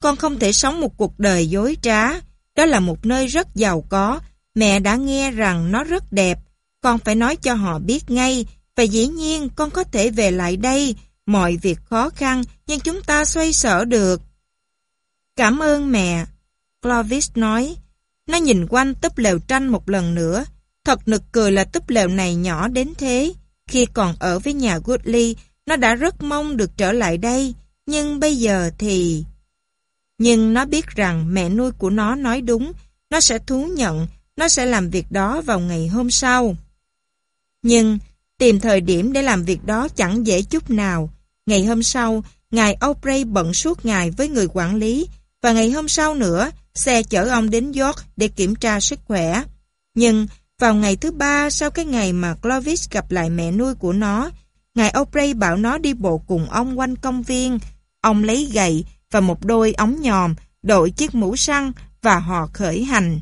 Con không thể sống một cuộc đời dối trá. Đó là một nơi rất giàu có. Mẹ đã nghe rằng nó rất đẹp. Con phải nói cho họ biết ngay. Và dĩ nhiên con có thể về lại đây. Mọi việc khó khăn nhưng chúng ta xoay sở được. Cảm ơn mẹ. Clovis nói. Nó nhìn quanh túp lều tranh một lần nữa. Thật nực cười là túp lều này nhỏ đến thế. Khi còn ở với nhà Woodley, nó đã rất mong được trở lại đây. Nhưng bây giờ thì... Nhưng nó biết rằng mẹ nuôi của nó nói đúng. Nó sẽ thú nhận, nó sẽ làm việc đó vào ngày hôm sau. Nhưng tìm thời điểm để làm việc đó chẳng dễ chút nào. Ngày hôm sau, ngài Aubrey bận suốt ngày với người quản lý và ngày hôm sau nữa, xe chở ông đến York để kiểm tra sức khỏe. Nhưng vào ngày thứ ba sau cái ngày mà Clovis gặp lại mẹ nuôi của nó, ngài O'Bray bảo nó đi bộ cùng ông quanh công viên. Ông lấy gậy và một đôi ống nhòm, đội chiếc mũ săn và họ khởi hành.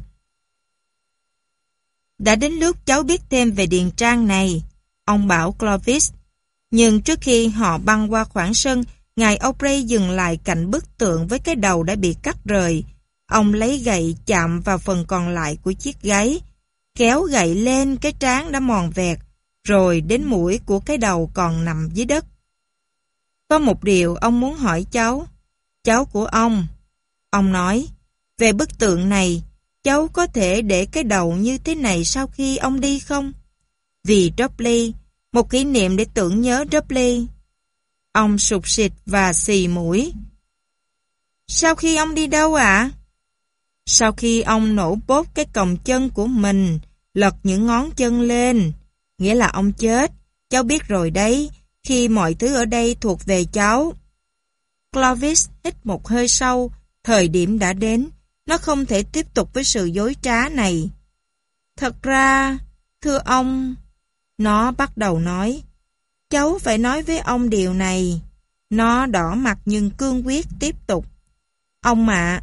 Đã đến lúc cháu biết thêm về điền trang này, ông bảo Clovis. Nhưng trước khi họ băng qua khoảng sân, ngài O'Bray dừng lại cạnh bức tượng với cái đầu đã bị cắt rời. Ông lấy gậy chạm vào phần còn lại của chiếc gáy, kéo gậy lên cái trán đã mòn vẹt, rồi đến mũi của cái đầu còn nằm dưới đất. Có một điều ông muốn hỏi cháu, cháu của ông. Ông nói, về bức tượng này, cháu có thể để cái đầu như thế này sau khi ông đi không? Vì Dropley, một kỷ niệm để tưởng nhớ Dropley. Ông sụp xịt và xì mũi. Sau khi ông đi đâu ạ? À? Sau khi ông nổ bốt cái còng chân của mình, lật những ngón chân lên, nghĩa là ông chết. Cháu biết rồi đấy, khi mọi thứ ở đây thuộc về cháu. Clovis hít một hơi sâu, thời điểm đã đến, nó không thể tiếp tục với sự dối trá này. Thật ra, thưa ông, nó bắt đầu nói, cháu phải nói với ông điều này. Nó đỏ mặt nhưng cương quyết tiếp tục. Ông ạ,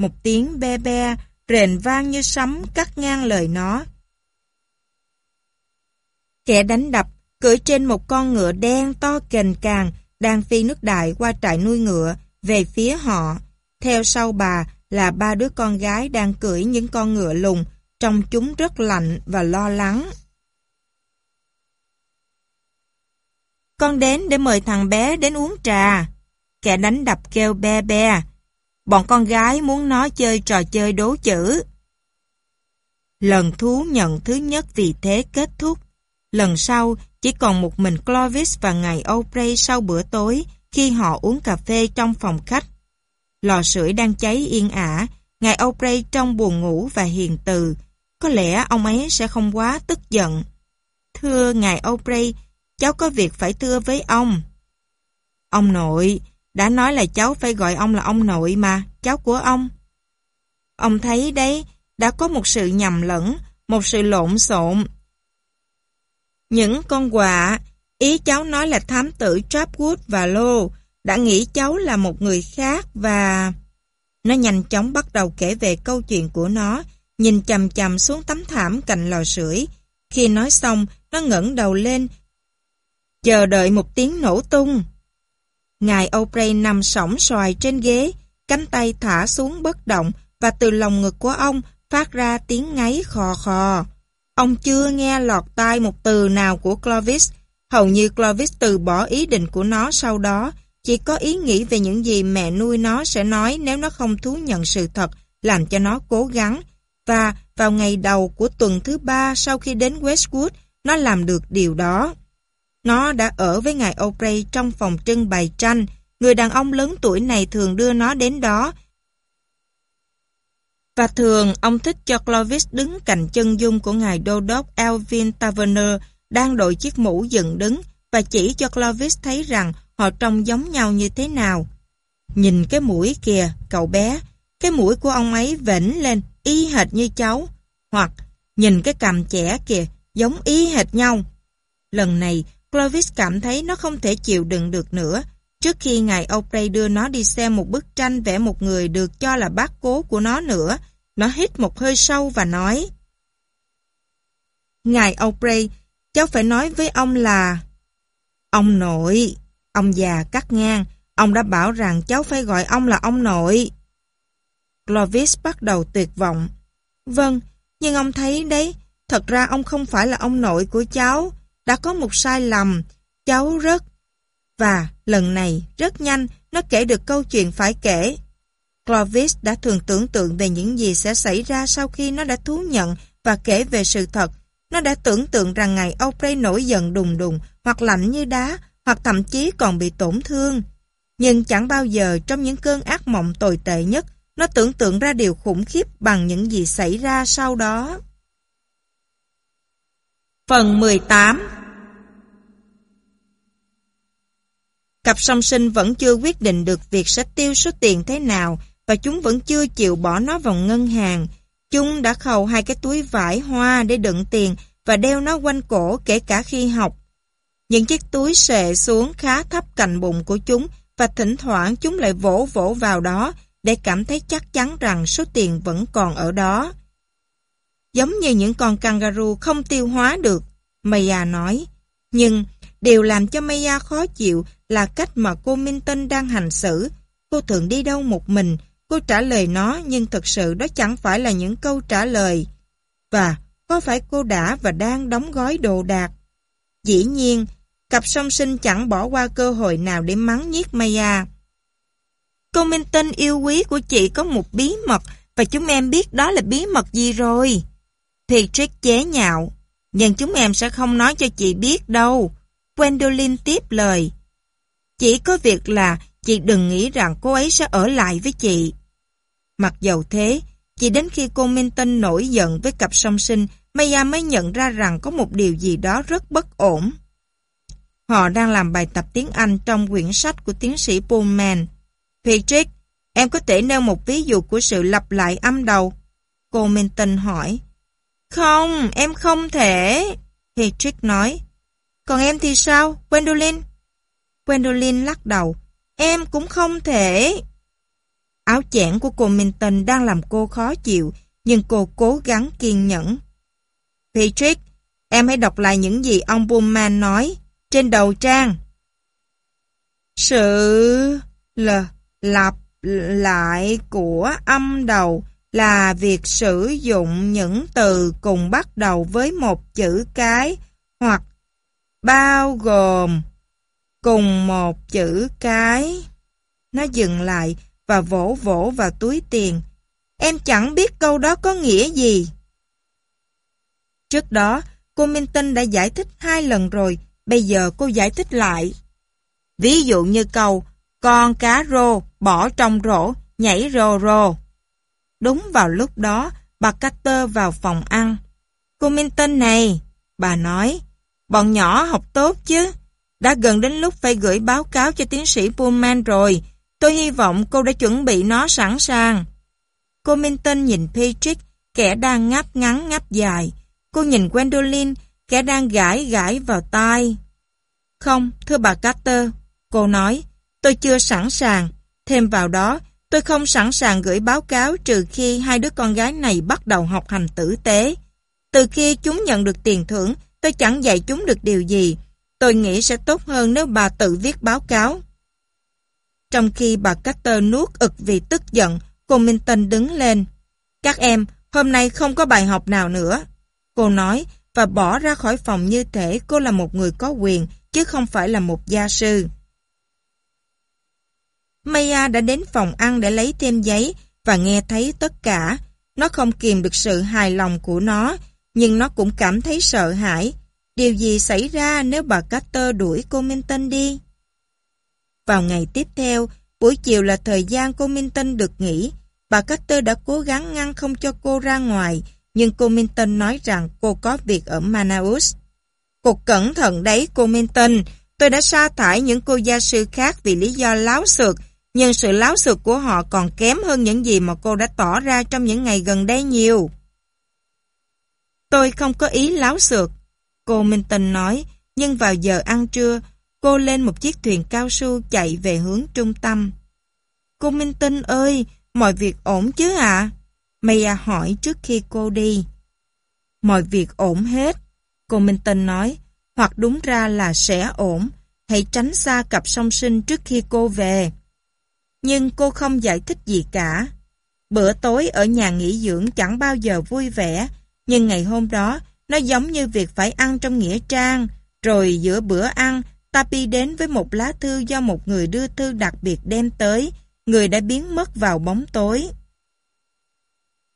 một tiếng be be, rền vang như sấm cắt ngang lời nó. Kẻ đánh đập, cưỡi trên một con ngựa đen to kềnh càng, đang phi nước đại qua trại nuôi ngựa, về phía họ. Theo sau bà là ba đứa con gái đang cưỡi những con ngựa lùng trong chúng rất lạnh và lo lắng. Con đến để mời thằng bé đến uống trà. Kẻ đánh đập kêu be be Bọn con gái muốn nó chơi trò chơi đố chữ. Lần thú nhận thứ nhất vì thế kết thúc. Lần sau, chỉ còn một mình Clovis và ngài Aubrey sau bữa tối khi họ uống cà phê trong phòng khách. Lò sưởi đang cháy yên ả, ngài Aubrey trong buồn ngủ và hiền từ. Có lẽ ông ấy sẽ không quá tức giận. Thưa ngài Aubrey, cháu có việc phải thưa với ông. Ông nội, đã nói là cháu phải gọi ông là ông nội mà, cháu của ông. Ông thấy đấy, đã có một sự nhầm lẫn, một sự lộn xộn. Những con quạ, ý cháu nói là thám tử Trapwood và Lô, đã nghĩ cháu là một người khác và... Nó nhanh chóng bắt đầu kể về câu chuyện của nó, nhìn chầm chầm xuống tấm thảm cạnh lò sưởi. Khi nói xong, nó ngẩng đầu lên, chờ đợi một tiếng nổ tung. Ngài O'Brien nằm sóng xoài trên ghế, cánh tay thả xuống bất động và từ lòng ngực của ông phát ra tiếng ngáy khò khò. Ông chưa nghe lọt tai một từ nào của Clovis. Hầu như Clovis từ bỏ ý định của nó sau đó, chỉ có ý nghĩ về những gì mẹ nuôi nó sẽ nói nếu nó không thú nhận sự thật, làm cho nó cố gắng. Và vào ngày đầu của tuần thứ ba sau khi đến Westwood, nó làm được điều đó. Nó đã ở với ngài O'Bray trong phòng trưng bày tranh. Người đàn ông lớn tuổi này thường đưa nó đến đó. Và thường, ông thích cho Clovis đứng cạnh chân dung của ngài đô đốc Alvin Taverner đang đội chiếc mũ dựng đứng và chỉ cho Clovis thấy rằng họ trông giống nhau như thế nào. Nhìn cái mũi kìa, cậu bé, cái mũi của ông ấy vĩnh lên, y hệt như cháu. Hoặc, nhìn cái cằm trẻ kìa, giống y hệt nhau. Lần này, Clovis cảm thấy nó không thể chịu đựng được nữa. Trước khi ngài Oprey đưa nó đi xem một bức tranh vẽ một người được cho là bác cố của nó nữa, nó hít một hơi sâu và nói Ngài Oprey, cháu phải nói với ông là Ông nội, ông già cắt ngang, ông đã bảo rằng cháu phải gọi ông là ông nội. Clovis bắt đầu tuyệt vọng. Vâng, nhưng ông thấy đấy, thật ra ông không phải là ông nội của cháu, đã có một sai lầm, cháu rất Và lần này, rất nhanh, nó kể được câu chuyện phải kể. Clovis đã thường tưởng tượng về những gì sẽ xảy ra sau khi nó đã thú nhận và kể về sự thật. Nó đã tưởng tượng rằng ngày Aubrey nổi giận đùng đùng hoặc lạnh như đá hoặc thậm chí còn bị tổn thương. Nhưng chẳng bao giờ trong những cơn ác mộng tồi tệ nhất nó tưởng tượng ra điều khủng khiếp bằng những gì xảy ra sau đó. Phần 18 Cặp song sinh vẫn chưa quyết định được việc sẽ tiêu số tiền thế nào và chúng vẫn chưa chịu bỏ nó vào ngân hàng. Chúng đã khâu hai cái túi vải hoa để đựng tiền và đeo nó quanh cổ kể cả khi học. Những chiếc túi xệ xuống khá thấp cạnh bụng của chúng và thỉnh thoảng chúng lại vỗ vỗ vào đó để cảm thấy chắc chắn rằng số tiền vẫn còn ở đó. Giống như những con kangaroo không tiêu hóa được, Maya nói. Nhưng điều làm cho Maya khó chịu là cách mà cô Minh Tinh đang hành xử. Cô thường đi đâu một mình, cô trả lời nó nhưng thật sự đó chẳng phải là những câu trả lời. Và có phải cô đã và đang đóng gói đồ đạc? Dĩ nhiên, cặp song sinh chẳng bỏ qua cơ hội nào để mắng nhiếc Maya. Cô Minh Tinh yêu quý của chị có một bí mật và chúng em biết đó là bí mật gì rồi. Patrick chế nhạo, nhưng chúng em sẽ không nói cho chị biết đâu. Gwendolyn tiếp lời. Chỉ có việc là chị đừng nghĩ rằng cô ấy sẽ ở lại với chị. Mặc dầu thế, chỉ đến khi cô Minton nổi giận với cặp song sinh, Maya mới nhận ra rằng có một điều gì đó rất bất ổn. Họ đang làm bài tập tiếng Anh trong quyển sách của tiến sĩ Pullman. Patrick, em có thể nêu một ví dụ của sự lặp lại âm đầu. Cô Minton hỏi. Không, em không thể. Patrick nói. Còn em thì sao, Gwendolyn? Gwendolyn lắc đầu. Em cũng không thể. Áo chẽn của cô Minton đang làm cô khó chịu, nhưng cô cố gắng kiên nhẫn. Patrick, em hãy đọc lại những gì ông Bullman nói trên đầu trang. Sự l lặp lại của âm đầu là việc sử dụng những từ cùng bắt đầu với một chữ cái hoặc bao gồm cùng một chữ cái. Nó dừng lại và vỗ vỗ vào túi tiền. Em chẳng biết câu đó có nghĩa gì. Trước đó, cô Minh Tinh đã giải thích hai lần rồi, bây giờ cô giải thích lại. Ví dụ như câu, con cá rô, bỏ trong rổ, nhảy rô rô. Đúng vào lúc đó, bà Carter vào phòng ăn. Cô Minh Tinh này, bà nói, bọn nhỏ học tốt chứ? Đã gần đến lúc phải gửi báo cáo cho tiến sĩ Pullman rồi. Tôi hy vọng cô đã chuẩn bị nó sẵn sàng. Cô Minton nhìn Patrick, kẻ đang ngáp ngắn ngáp dài. Cô nhìn Gwendolyn, kẻ đang gãi gãi vào tai. Không, thưa bà Carter, cô nói, tôi chưa sẵn sàng. Thêm vào đó, tôi không sẵn sàng gửi báo cáo trừ khi hai đứa con gái này bắt đầu học hành tử tế. Từ khi chúng nhận được tiền thưởng, tôi chẳng dạy chúng được điều gì. Tôi nghĩ sẽ tốt hơn nếu bà tự viết báo cáo. Trong khi bà Carter nuốt ực vì tức giận, cô Minton đứng lên. Các em, hôm nay không có bài học nào nữa. Cô nói và bỏ ra khỏi phòng như thể cô là một người có quyền chứ không phải là một gia sư. Maya đã đến phòng ăn để lấy thêm giấy và nghe thấy tất cả. Nó không kìm được sự hài lòng của nó, nhưng nó cũng cảm thấy sợ hãi Điều gì xảy ra nếu bà Carter đuổi cô Minton đi? Vào ngày tiếp theo, buổi chiều là thời gian cô Minton được nghỉ. Bà Carter đã cố gắng ngăn không cho cô ra ngoài, nhưng cô Minton nói rằng cô có việc ở Manaus. Cô cẩn thận đấy cô Minton, tôi đã sa thải những cô gia sư khác vì lý do láo xược, nhưng sự láo xược của họ còn kém hơn những gì mà cô đã tỏ ra trong những ngày gần đây nhiều. Tôi không có ý láo xược, Cô Minh Tình nói, nhưng vào giờ ăn trưa, cô lên một chiếc thuyền cao su chạy về hướng trung tâm. Cô Minh Tinh ơi, mọi việc ổn chứ ạ? À? Maya hỏi trước khi cô đi. Mọi việc ổn hết, cô Minh Tinh nói, hoặc đúng ra là sẽ ổn, hãy tránh xa cặp song sinh trước khi cô về. Nhưng cô không giải thích gì cả. Bữa tối ở nhà nghỉ dưỡng chẳng bao giờ vui vẻ, nhưng ngày hôm đó nó giống như việc phải ăn trong nghĩa trang, rồi giữa bữa ăn, Tapi đến với một lá thư do một người đưa thư đặc biệt đem tới, người đã biến mất vào bóng tối.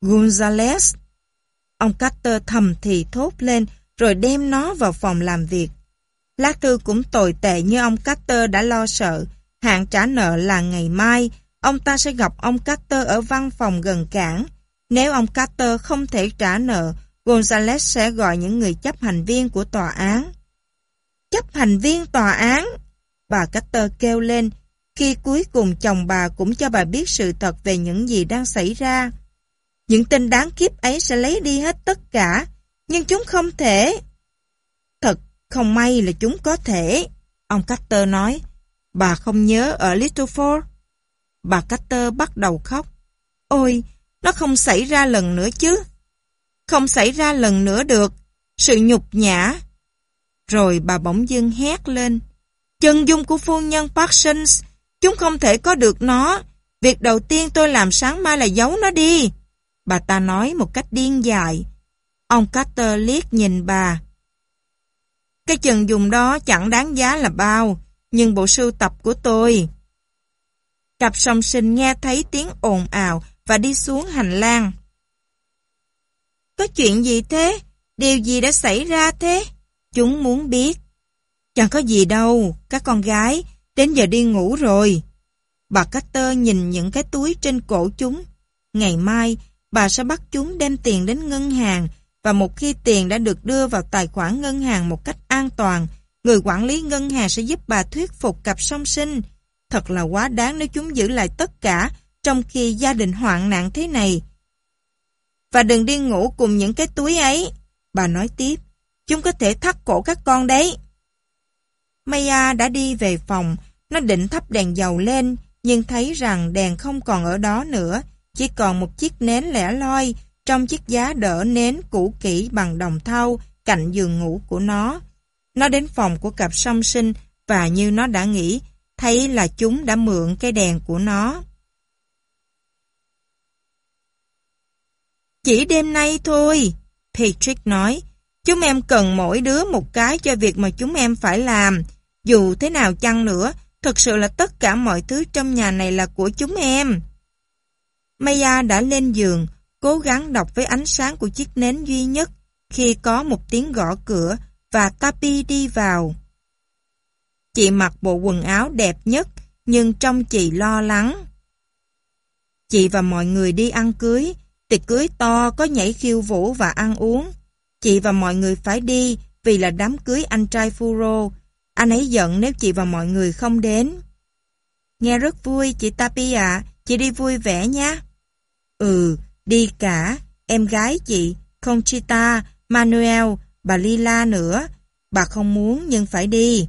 Gonzales Ông Carter thầm thì thốt lên, rồi đem nó vào phòng làm việc. Lá thư cũng tồi tệ như ông Carter đã lo sợ, hạn trả nợ là ngày mai, ông ta sẽ gặp ông Carter ở văn phòng gần cảng. Nếu ông Carter không thể trả nợ, Gonzales sẽ gọi những người chấp hành viên của tòa án. Chấp hành viên tòa án? Bà Carter kêu lên khi cuối cùng chồng bà cũng cho bà biết sự thật về những gì đang xảy ra. Những tin đáng kiếp ấy sẽ lấy đi hết tất cả, nhưng chúng không thể. Thật không may là chúng có thể, ông Carter nói. Bà không nhớ ở Littleford. Bà Carter bắt đầu khóc. Ôi, nó không xảy ra lần nữa chứ không xảy ra lần nữa được, sự nhục nhã. Rồi bà bỗng dưng hét lên, chân dung của phu nhân Parsons, chúng không thể có được nó, việc đầu tiên tôi làm sáng mai là giấu nó đi. Bà ta nói một cách điên dại. Ông Carter liếc nhìn bà. Cái chân dung đó chẳng đáng giá là bao, nhưng bộ sưu tập của tôi. Cặp song sinh nghe thấy tiếng ồn ào và đi xuống hành lang. Có chuyện gì thế? Điều gì đã xảy ra thế? Chúng muốn biết. Chẳng có gì đâu, các con gái, đến giờ đi ngủ rồi. Bà Carter nhìn những cái túi trên cổ chúng. Ngày mai, bà sẽ bắt chúng đem tiền đến ngân hàng và một khi tiền đã được đưa vào tài khoản ngân hàng một cách an toàn, người quản lý ngân hàng sẽ giúp bà thuyết phục cặp song sinh. Thật là quá đáng nếu chúng giữ lại tất cả trong khi gia đình hoạn nạn thế này và đừng đi ngủ cùng những cái túi ấy. Bà nói tiếp, chúng có thể thắt cổ các con đấy. Maya đã đi về phòng, nó định thắp đèn dầu lên, nhưng thấy rằng đèn không còn ở đó nữa, chỉ còn một chiếc nến lẻ loi trong chiếc giá đỡ nến cũ kỹ bằng đồng thau cạnh giường ngủ của nó. Nó đến phòng của cặp song sinh và như nó đã nghĩ, thấy là chúng đã mượn cái đèn của nó. Chỉ đêm nay thôi, Patrick nói. Chúng em cần mỗi đứa một cái cho việc mà chúng em phải làm. Dù thế nào chăng nữa, thật sự là tất cả mọi thứ trong nhà này là của chúng em. Maya đã lên giường, cố gắng đọc với ánh sáng của chiếc nến duy nhất khi có một tiếng gõ cửa và Tapi đi vào. Chị mặc bộ quần áo đẹp nhất nhưng trong chị lo lắng. Chị và mọi người đi ăn cưới Tiệc cưới to có nhảy khiêu vũ và ăn uống. Chị và mọi người phải đi vì là đám cưới anh trai Furo. Anh ấy giận nếu chị và mọi người không đến. Nghe rất vui chị Tapi ạ, chị đi vui vẻ nhé. Ừ, đi cả, em gái chị, Conchita, Manuel, bà Lila nữa. Bà không muốn nhưng phải đi.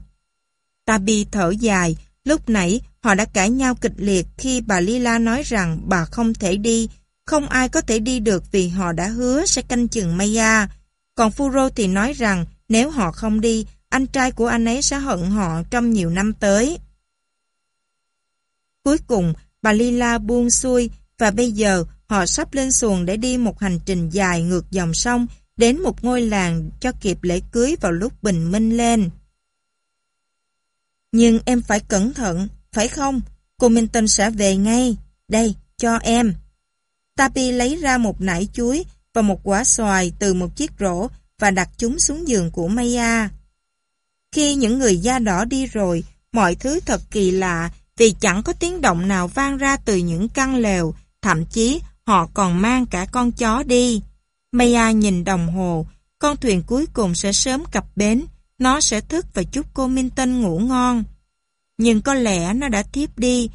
Tabi thở dài, lúc nãy họ đã cãi nhau kịch liệt khi bà Lila nói rằng bà không thể đi không ai có thể đi được vì họ đã hứa sẽ canh chừng Maya. Còn Furo thì nói rằng nếu họ không đi, anh trai của anh ấy sẽ hận họ trong nhiều năm tới. Cuối cùng, bà Lila buông xuôi và bây giờ họ sắp lên xuồng để đi một hành trình dài ngược dòng sông đến một ngôi làng cho kịp lễ cưới vào lúc bình minh lên. Nhưng em phải cẩn thận, phải không? Cô Minh Tinh sẽ về ngay. Đây, cho em. Tapi lấy ra một nải chuối và một quả xoài từ một chiếc rổ và đặt chúng xuống giường của Maya. Khi những người da đỏ đi rồi, mọi thứ thật kỳ lạ vì chẳng có tiếng động nào vang ra từ những căn lều, thậm chí họ còn mang cả con chó đi. Maya nhìn đồng hồ, con thuyền cuối cùng sẽ sớm cập bến, nó sẽ thức và chúc cô Minton ngủ ngon. Nhưng có lẽ nó đã thiếp đi.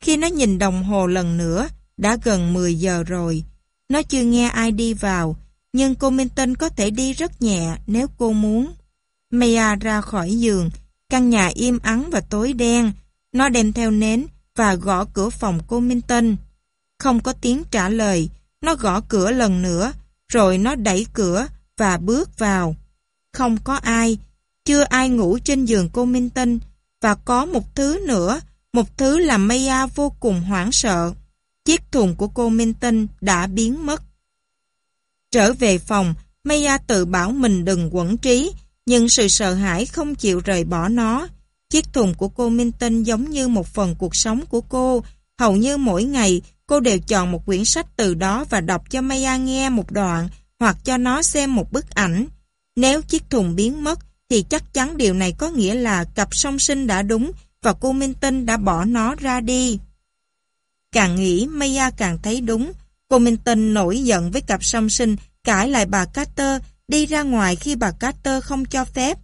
Khi nó nhìn đồng hồ lần nữa, đã gần 10 giờ rồi, nó chưa nghe ai đi vào, nhưng cô Minton có thể đi rất nhẹ nếu cô muốn. Maya ra khỏi giường, căn nhà im ắng và tối đen, nó đem theo nến và gõ cửa phòng cô Minton. Không có tiếng trả lời, nó gõ cửa lần nữa, rồi nó đẩy cửa và bước vào. Không có ai, chưa ai ngủ trên giường cô Minton và có một thứ nữa, một thứ làm Maya vô cùng hoảng sợ chiếc thùng của cô Minh Tinh đã biến mất. Trở về phòng, Maya tự bảo mình đừng quẩn trí, nhưng sự sợ hãi không chịu rời bỏ nó. Chiếc thùng của cô Minh Tinh giống như một phần cuộc sống của cô. Hầu như mỗi ngày, cô đều chọn một quyển sách từ đó và đọc cho Maya nghe một đoạn hoặc cho nó xem một bức ảnh. Nếu chiếc thùng biến mất, thì chắc chắn điều này có nghĩa là cặp song sinh đã đúng và cô Minh Tinh đã bỏ nó ra đi. Càng nghĩ Maya càng thấy đúng. Cô Minh Tinh nổi giận với cặp song sinh cãi lại bà Carter đi ra ngoài khi bà Carter không cho phép.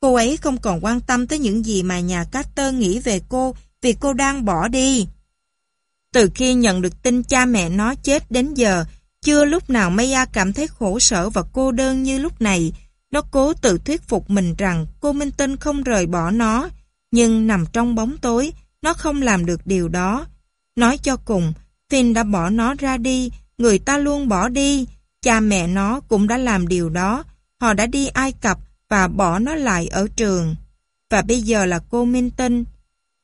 Cô ấy không còn quan tâm tới những gì mà nhà Carter nghĩ về cô vì cô đang bỏ đi. Từ khi nhận được tin cha mẹ nó chết đến giờ, chưa lúc nào Maya cảm thấy khổ sở và cô đơn như lúc này. Nó cố tự thuyết phục mình rằng cô Minh Tinh không rời bỏ nó, nhưng nằm trong bóng tối, nó không làm được điều đó. Nói cho cùng, Finn đã bỏ nó ra đi, người ta luôn bỏ đi. Cha mẹ nó cũng đã làm điều đó. Họ đã đi Ai Cập và bỏ nó lại ở trường. Và bây giờ là cô Minh Tinh.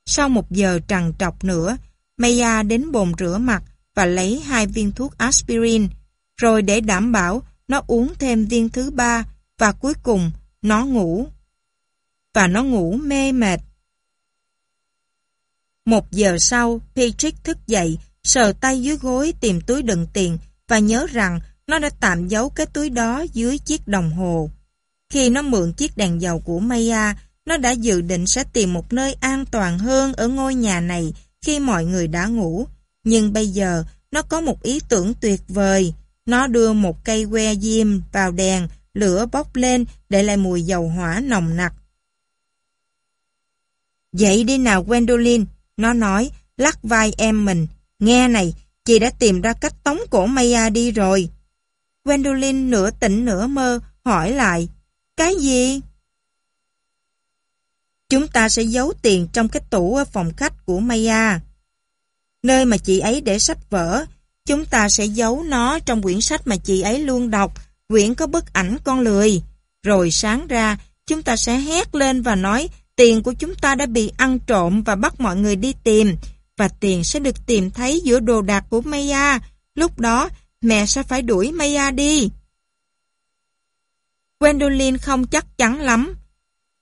Sau một giờ trằn trọc nữa, Maya đến bồn rửa mặt và lấy hai viên thuốc aspirin. Rồi để đảm bảo, nó uống thêm viên thứ ba và cuối cùng nó ngủ. Và nó ngủ mê mệt. Một giờ sau, Patrick thức dậy, sờ tay dưới gối tìm túi đựng tiền và nhớ rằng nó đã tạm giấu cái túi đó dưới chiếc đồng hồ. Khi nó mượn chiếc đèn dầu của Maya, nó đã dự định sẽ tìm một nơi an toàn hơn ở ngôi nhà này khi mọi người đã ngủ. Nhưng bây giờ, nó có một ý tưởng tuyệt vời. Nó đưa một cây que diêm vào đèn, lửa bốc lên để lại mùi dầu hỏa nồng nặc. Dậy đi nào Gwendolyn, nó nói, lắc vai em mình. Nghe này, chị đã tìm ra cách tống cổ Maya đi rồi. Gwendolyn nửa tỉnh nửa mơ, hỏi lại, cái gì? Chúng ta sẽ giấu tiền trong cái tủ ở phòng khách của Maya. Nơi mà chị ấy để sách vở, chúng ta sẽ giấu nó trong quyển sách mà chị ấy luôn đọc, quyển có bức ảnh con lười. Rồi sáng ra, chúng ta sẽ hét lên và nói tiền của chúng ta đã bị ăn trộm và bắt mọi người đi tìm, và tiền sẽ được tìm thấy giữa đồ đạc của Maya. Lúc đó, mẹ sẽ phải đuổi Maya đi. Gwendolyn không chắc chắn lắm.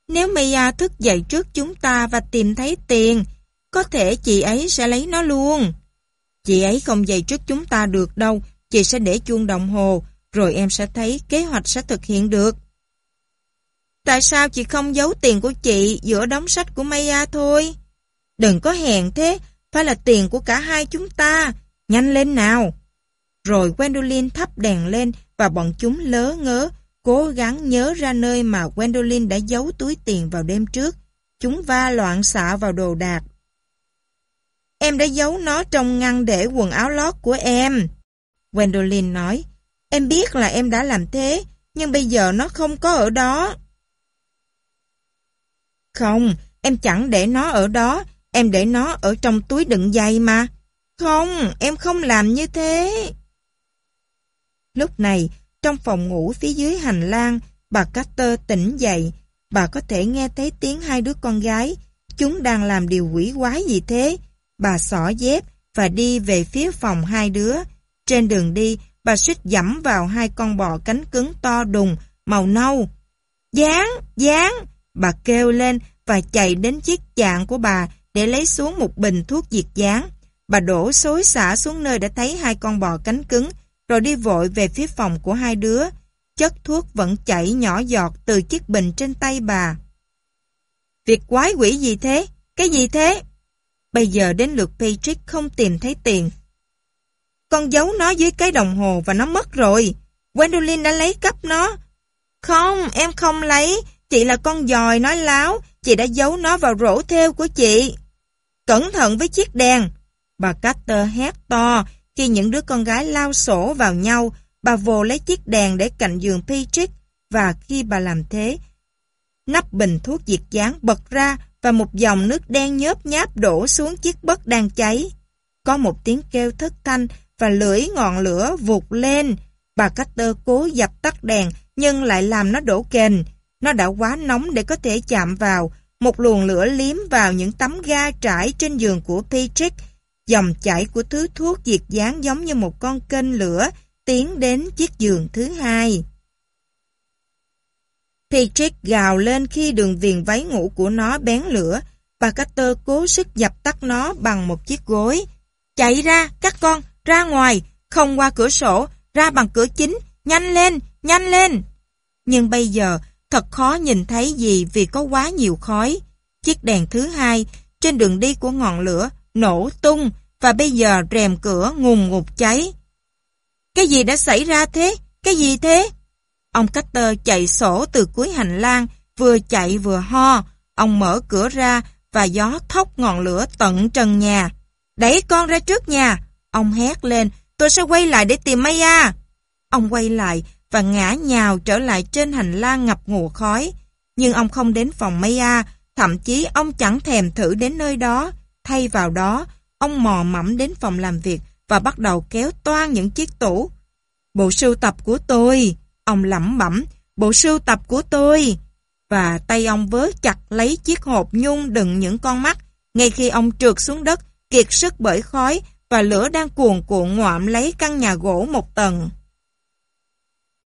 Nếu Maya thức dậy trước chúng ta và tìm thấy tiền, có thể chị ấy sẽ lấy nó luôn. Chị ấy không dậy trước chúng ta được đâu, chị sẽ để chuông đồng hồ, rồi em sẽ thấy kế hoạch sẽ thực hiện được. Tại sao chị không giấu tiền của chị giữa đống sách của Maya thôi? Đừng có hẹn thế, phải là tiền của cả hai chúng ta. Nhanh lên nào! Rồi Gwendolyn thắp đèn lên và bọn chúng lớ ngớ, cố gắng nhớ ra nơi mà Gwendolyn đã giấu túi tiền vào đêm trước. Chúng va loạn xạ vào đồ đạc. Em đã giấu nó trong ngăn để quần áo lót của em. Gwendolyn nói, em biết là em đã làm thế, nhưng bây giờ nó không có ở đó. Không, em chẳng để nó ở đó, em để nó ở trong túi đựng giày mà. Không, em không làm như thế. Lúc này, trong phòng ngủ phía dưới hành lang, bà Carter tỉnh dậy. Bà có thể nghe thấy tiếng hai đứa con gái. Chúng đang làm điều quỷ quái gì thế? Bà xỏ dép và đi về phía phòng hai đứa. Trên đường đi, bà suýt dẫm vào hai con bò cánh cứng to đùng, màu nâu. Dán, dán, Bà kêu lên và chạy đến chiếc chạn của bà để lấy xuống một bình thuốc diệt gián. Bà đổ xối xả xuống nơi đã thấy hai con bò cánh cứng, rồi đi vội về phía phòng của hai đứa. Chất thuốc vẫn chảy nhỏ giọt từ chiếc bình trên tay bà. Việc quái quỷ gì thế? Cái gì thế? Bây giờ đến lượt Patrick không tìm thấy tiền. Con giấu nó dưới cái đồng hồ và nó mất rồi. Gwendolyn đã lấy cắp nó. Không, em không lấy. Chị là con dòi nói láo, chị đã giấu nó vào rổ theo của chị. Cẩn thận với chiếc đèn. Bà Carter hét to khi những đứa con gái lao sổ vào nhau. Bà vồ lấy chiếc đèn để cạnh giường Patrick và khi bà làm thế, nắp bình thuốc diệt gián bật ra và một dòng nước đen nhớp nháp đổ xuống chiếc bất đang cháy. Có một tiếng kêu thất thanh và lưỡi ngọn lửa vụt lên. Bà Carter cố dập tắt đèn nhưng lại làm nó đổ kềnh. Nó đã quá nóng để có thể chạm vào, một luồng lửa liếm vào những tấm ga trải trên giường của Patrick. Dòng chảy của thứ thuốc diệt dáng giống như một con kênh lửa tiến đến chiếc giường thứ hai. Patrick gào lên khi đường viền váy ngủ của nó bén lửa và Carter cố sức dập tắt nó bằng một chiếc gối. Chạy ra, các con, ra ngoài, không qua cửa sổ, ra bằng cửa chính, nhanh lên, nhanh lên. Nhưng bây giờ, Thật khó nhìn thấy gì vì có quá nhiều khói. Chiếc đèn thứ hai trên đường đi của ngọn lửa nổ tung và bây giờ rèm cửa ngùng ngục cháy. Cái gì đã xảy ra thế? Cái gì thế? Ông Carter chạy sổ từ cuối hành lang, vừa chạy vừa ho. Ông mở cửa ra và gió thốc ngọn lửa tận trần nhà. Đẩy con ra trước nhà. Ông hét lên, tôi sẽ quay lại để tìm Maya. Ông quay lại và ngã nhào trở lại trên hành lang ngập ngùa khói. Nhưng ông không đến phòng Maya, thậm chí ông chẳng thèm thử đến nơi đó. Thay vào đó, ông mò mẫm đến phòng làm việc và bắt đầu kéo toan những chiếc tủ. Bộ sưu tập của tôi, ông lẩm bẩm, bộ sưu tập của tôi. Và tay ông vớ chặt lấy chiếc hộp nhung đựng những con mắt. Ngay khi ông trượt xuống đất, kiệt sức bởi khói và lửa đang cuồn cuộn ngoạm lấy căn nhà gỗ một tầng.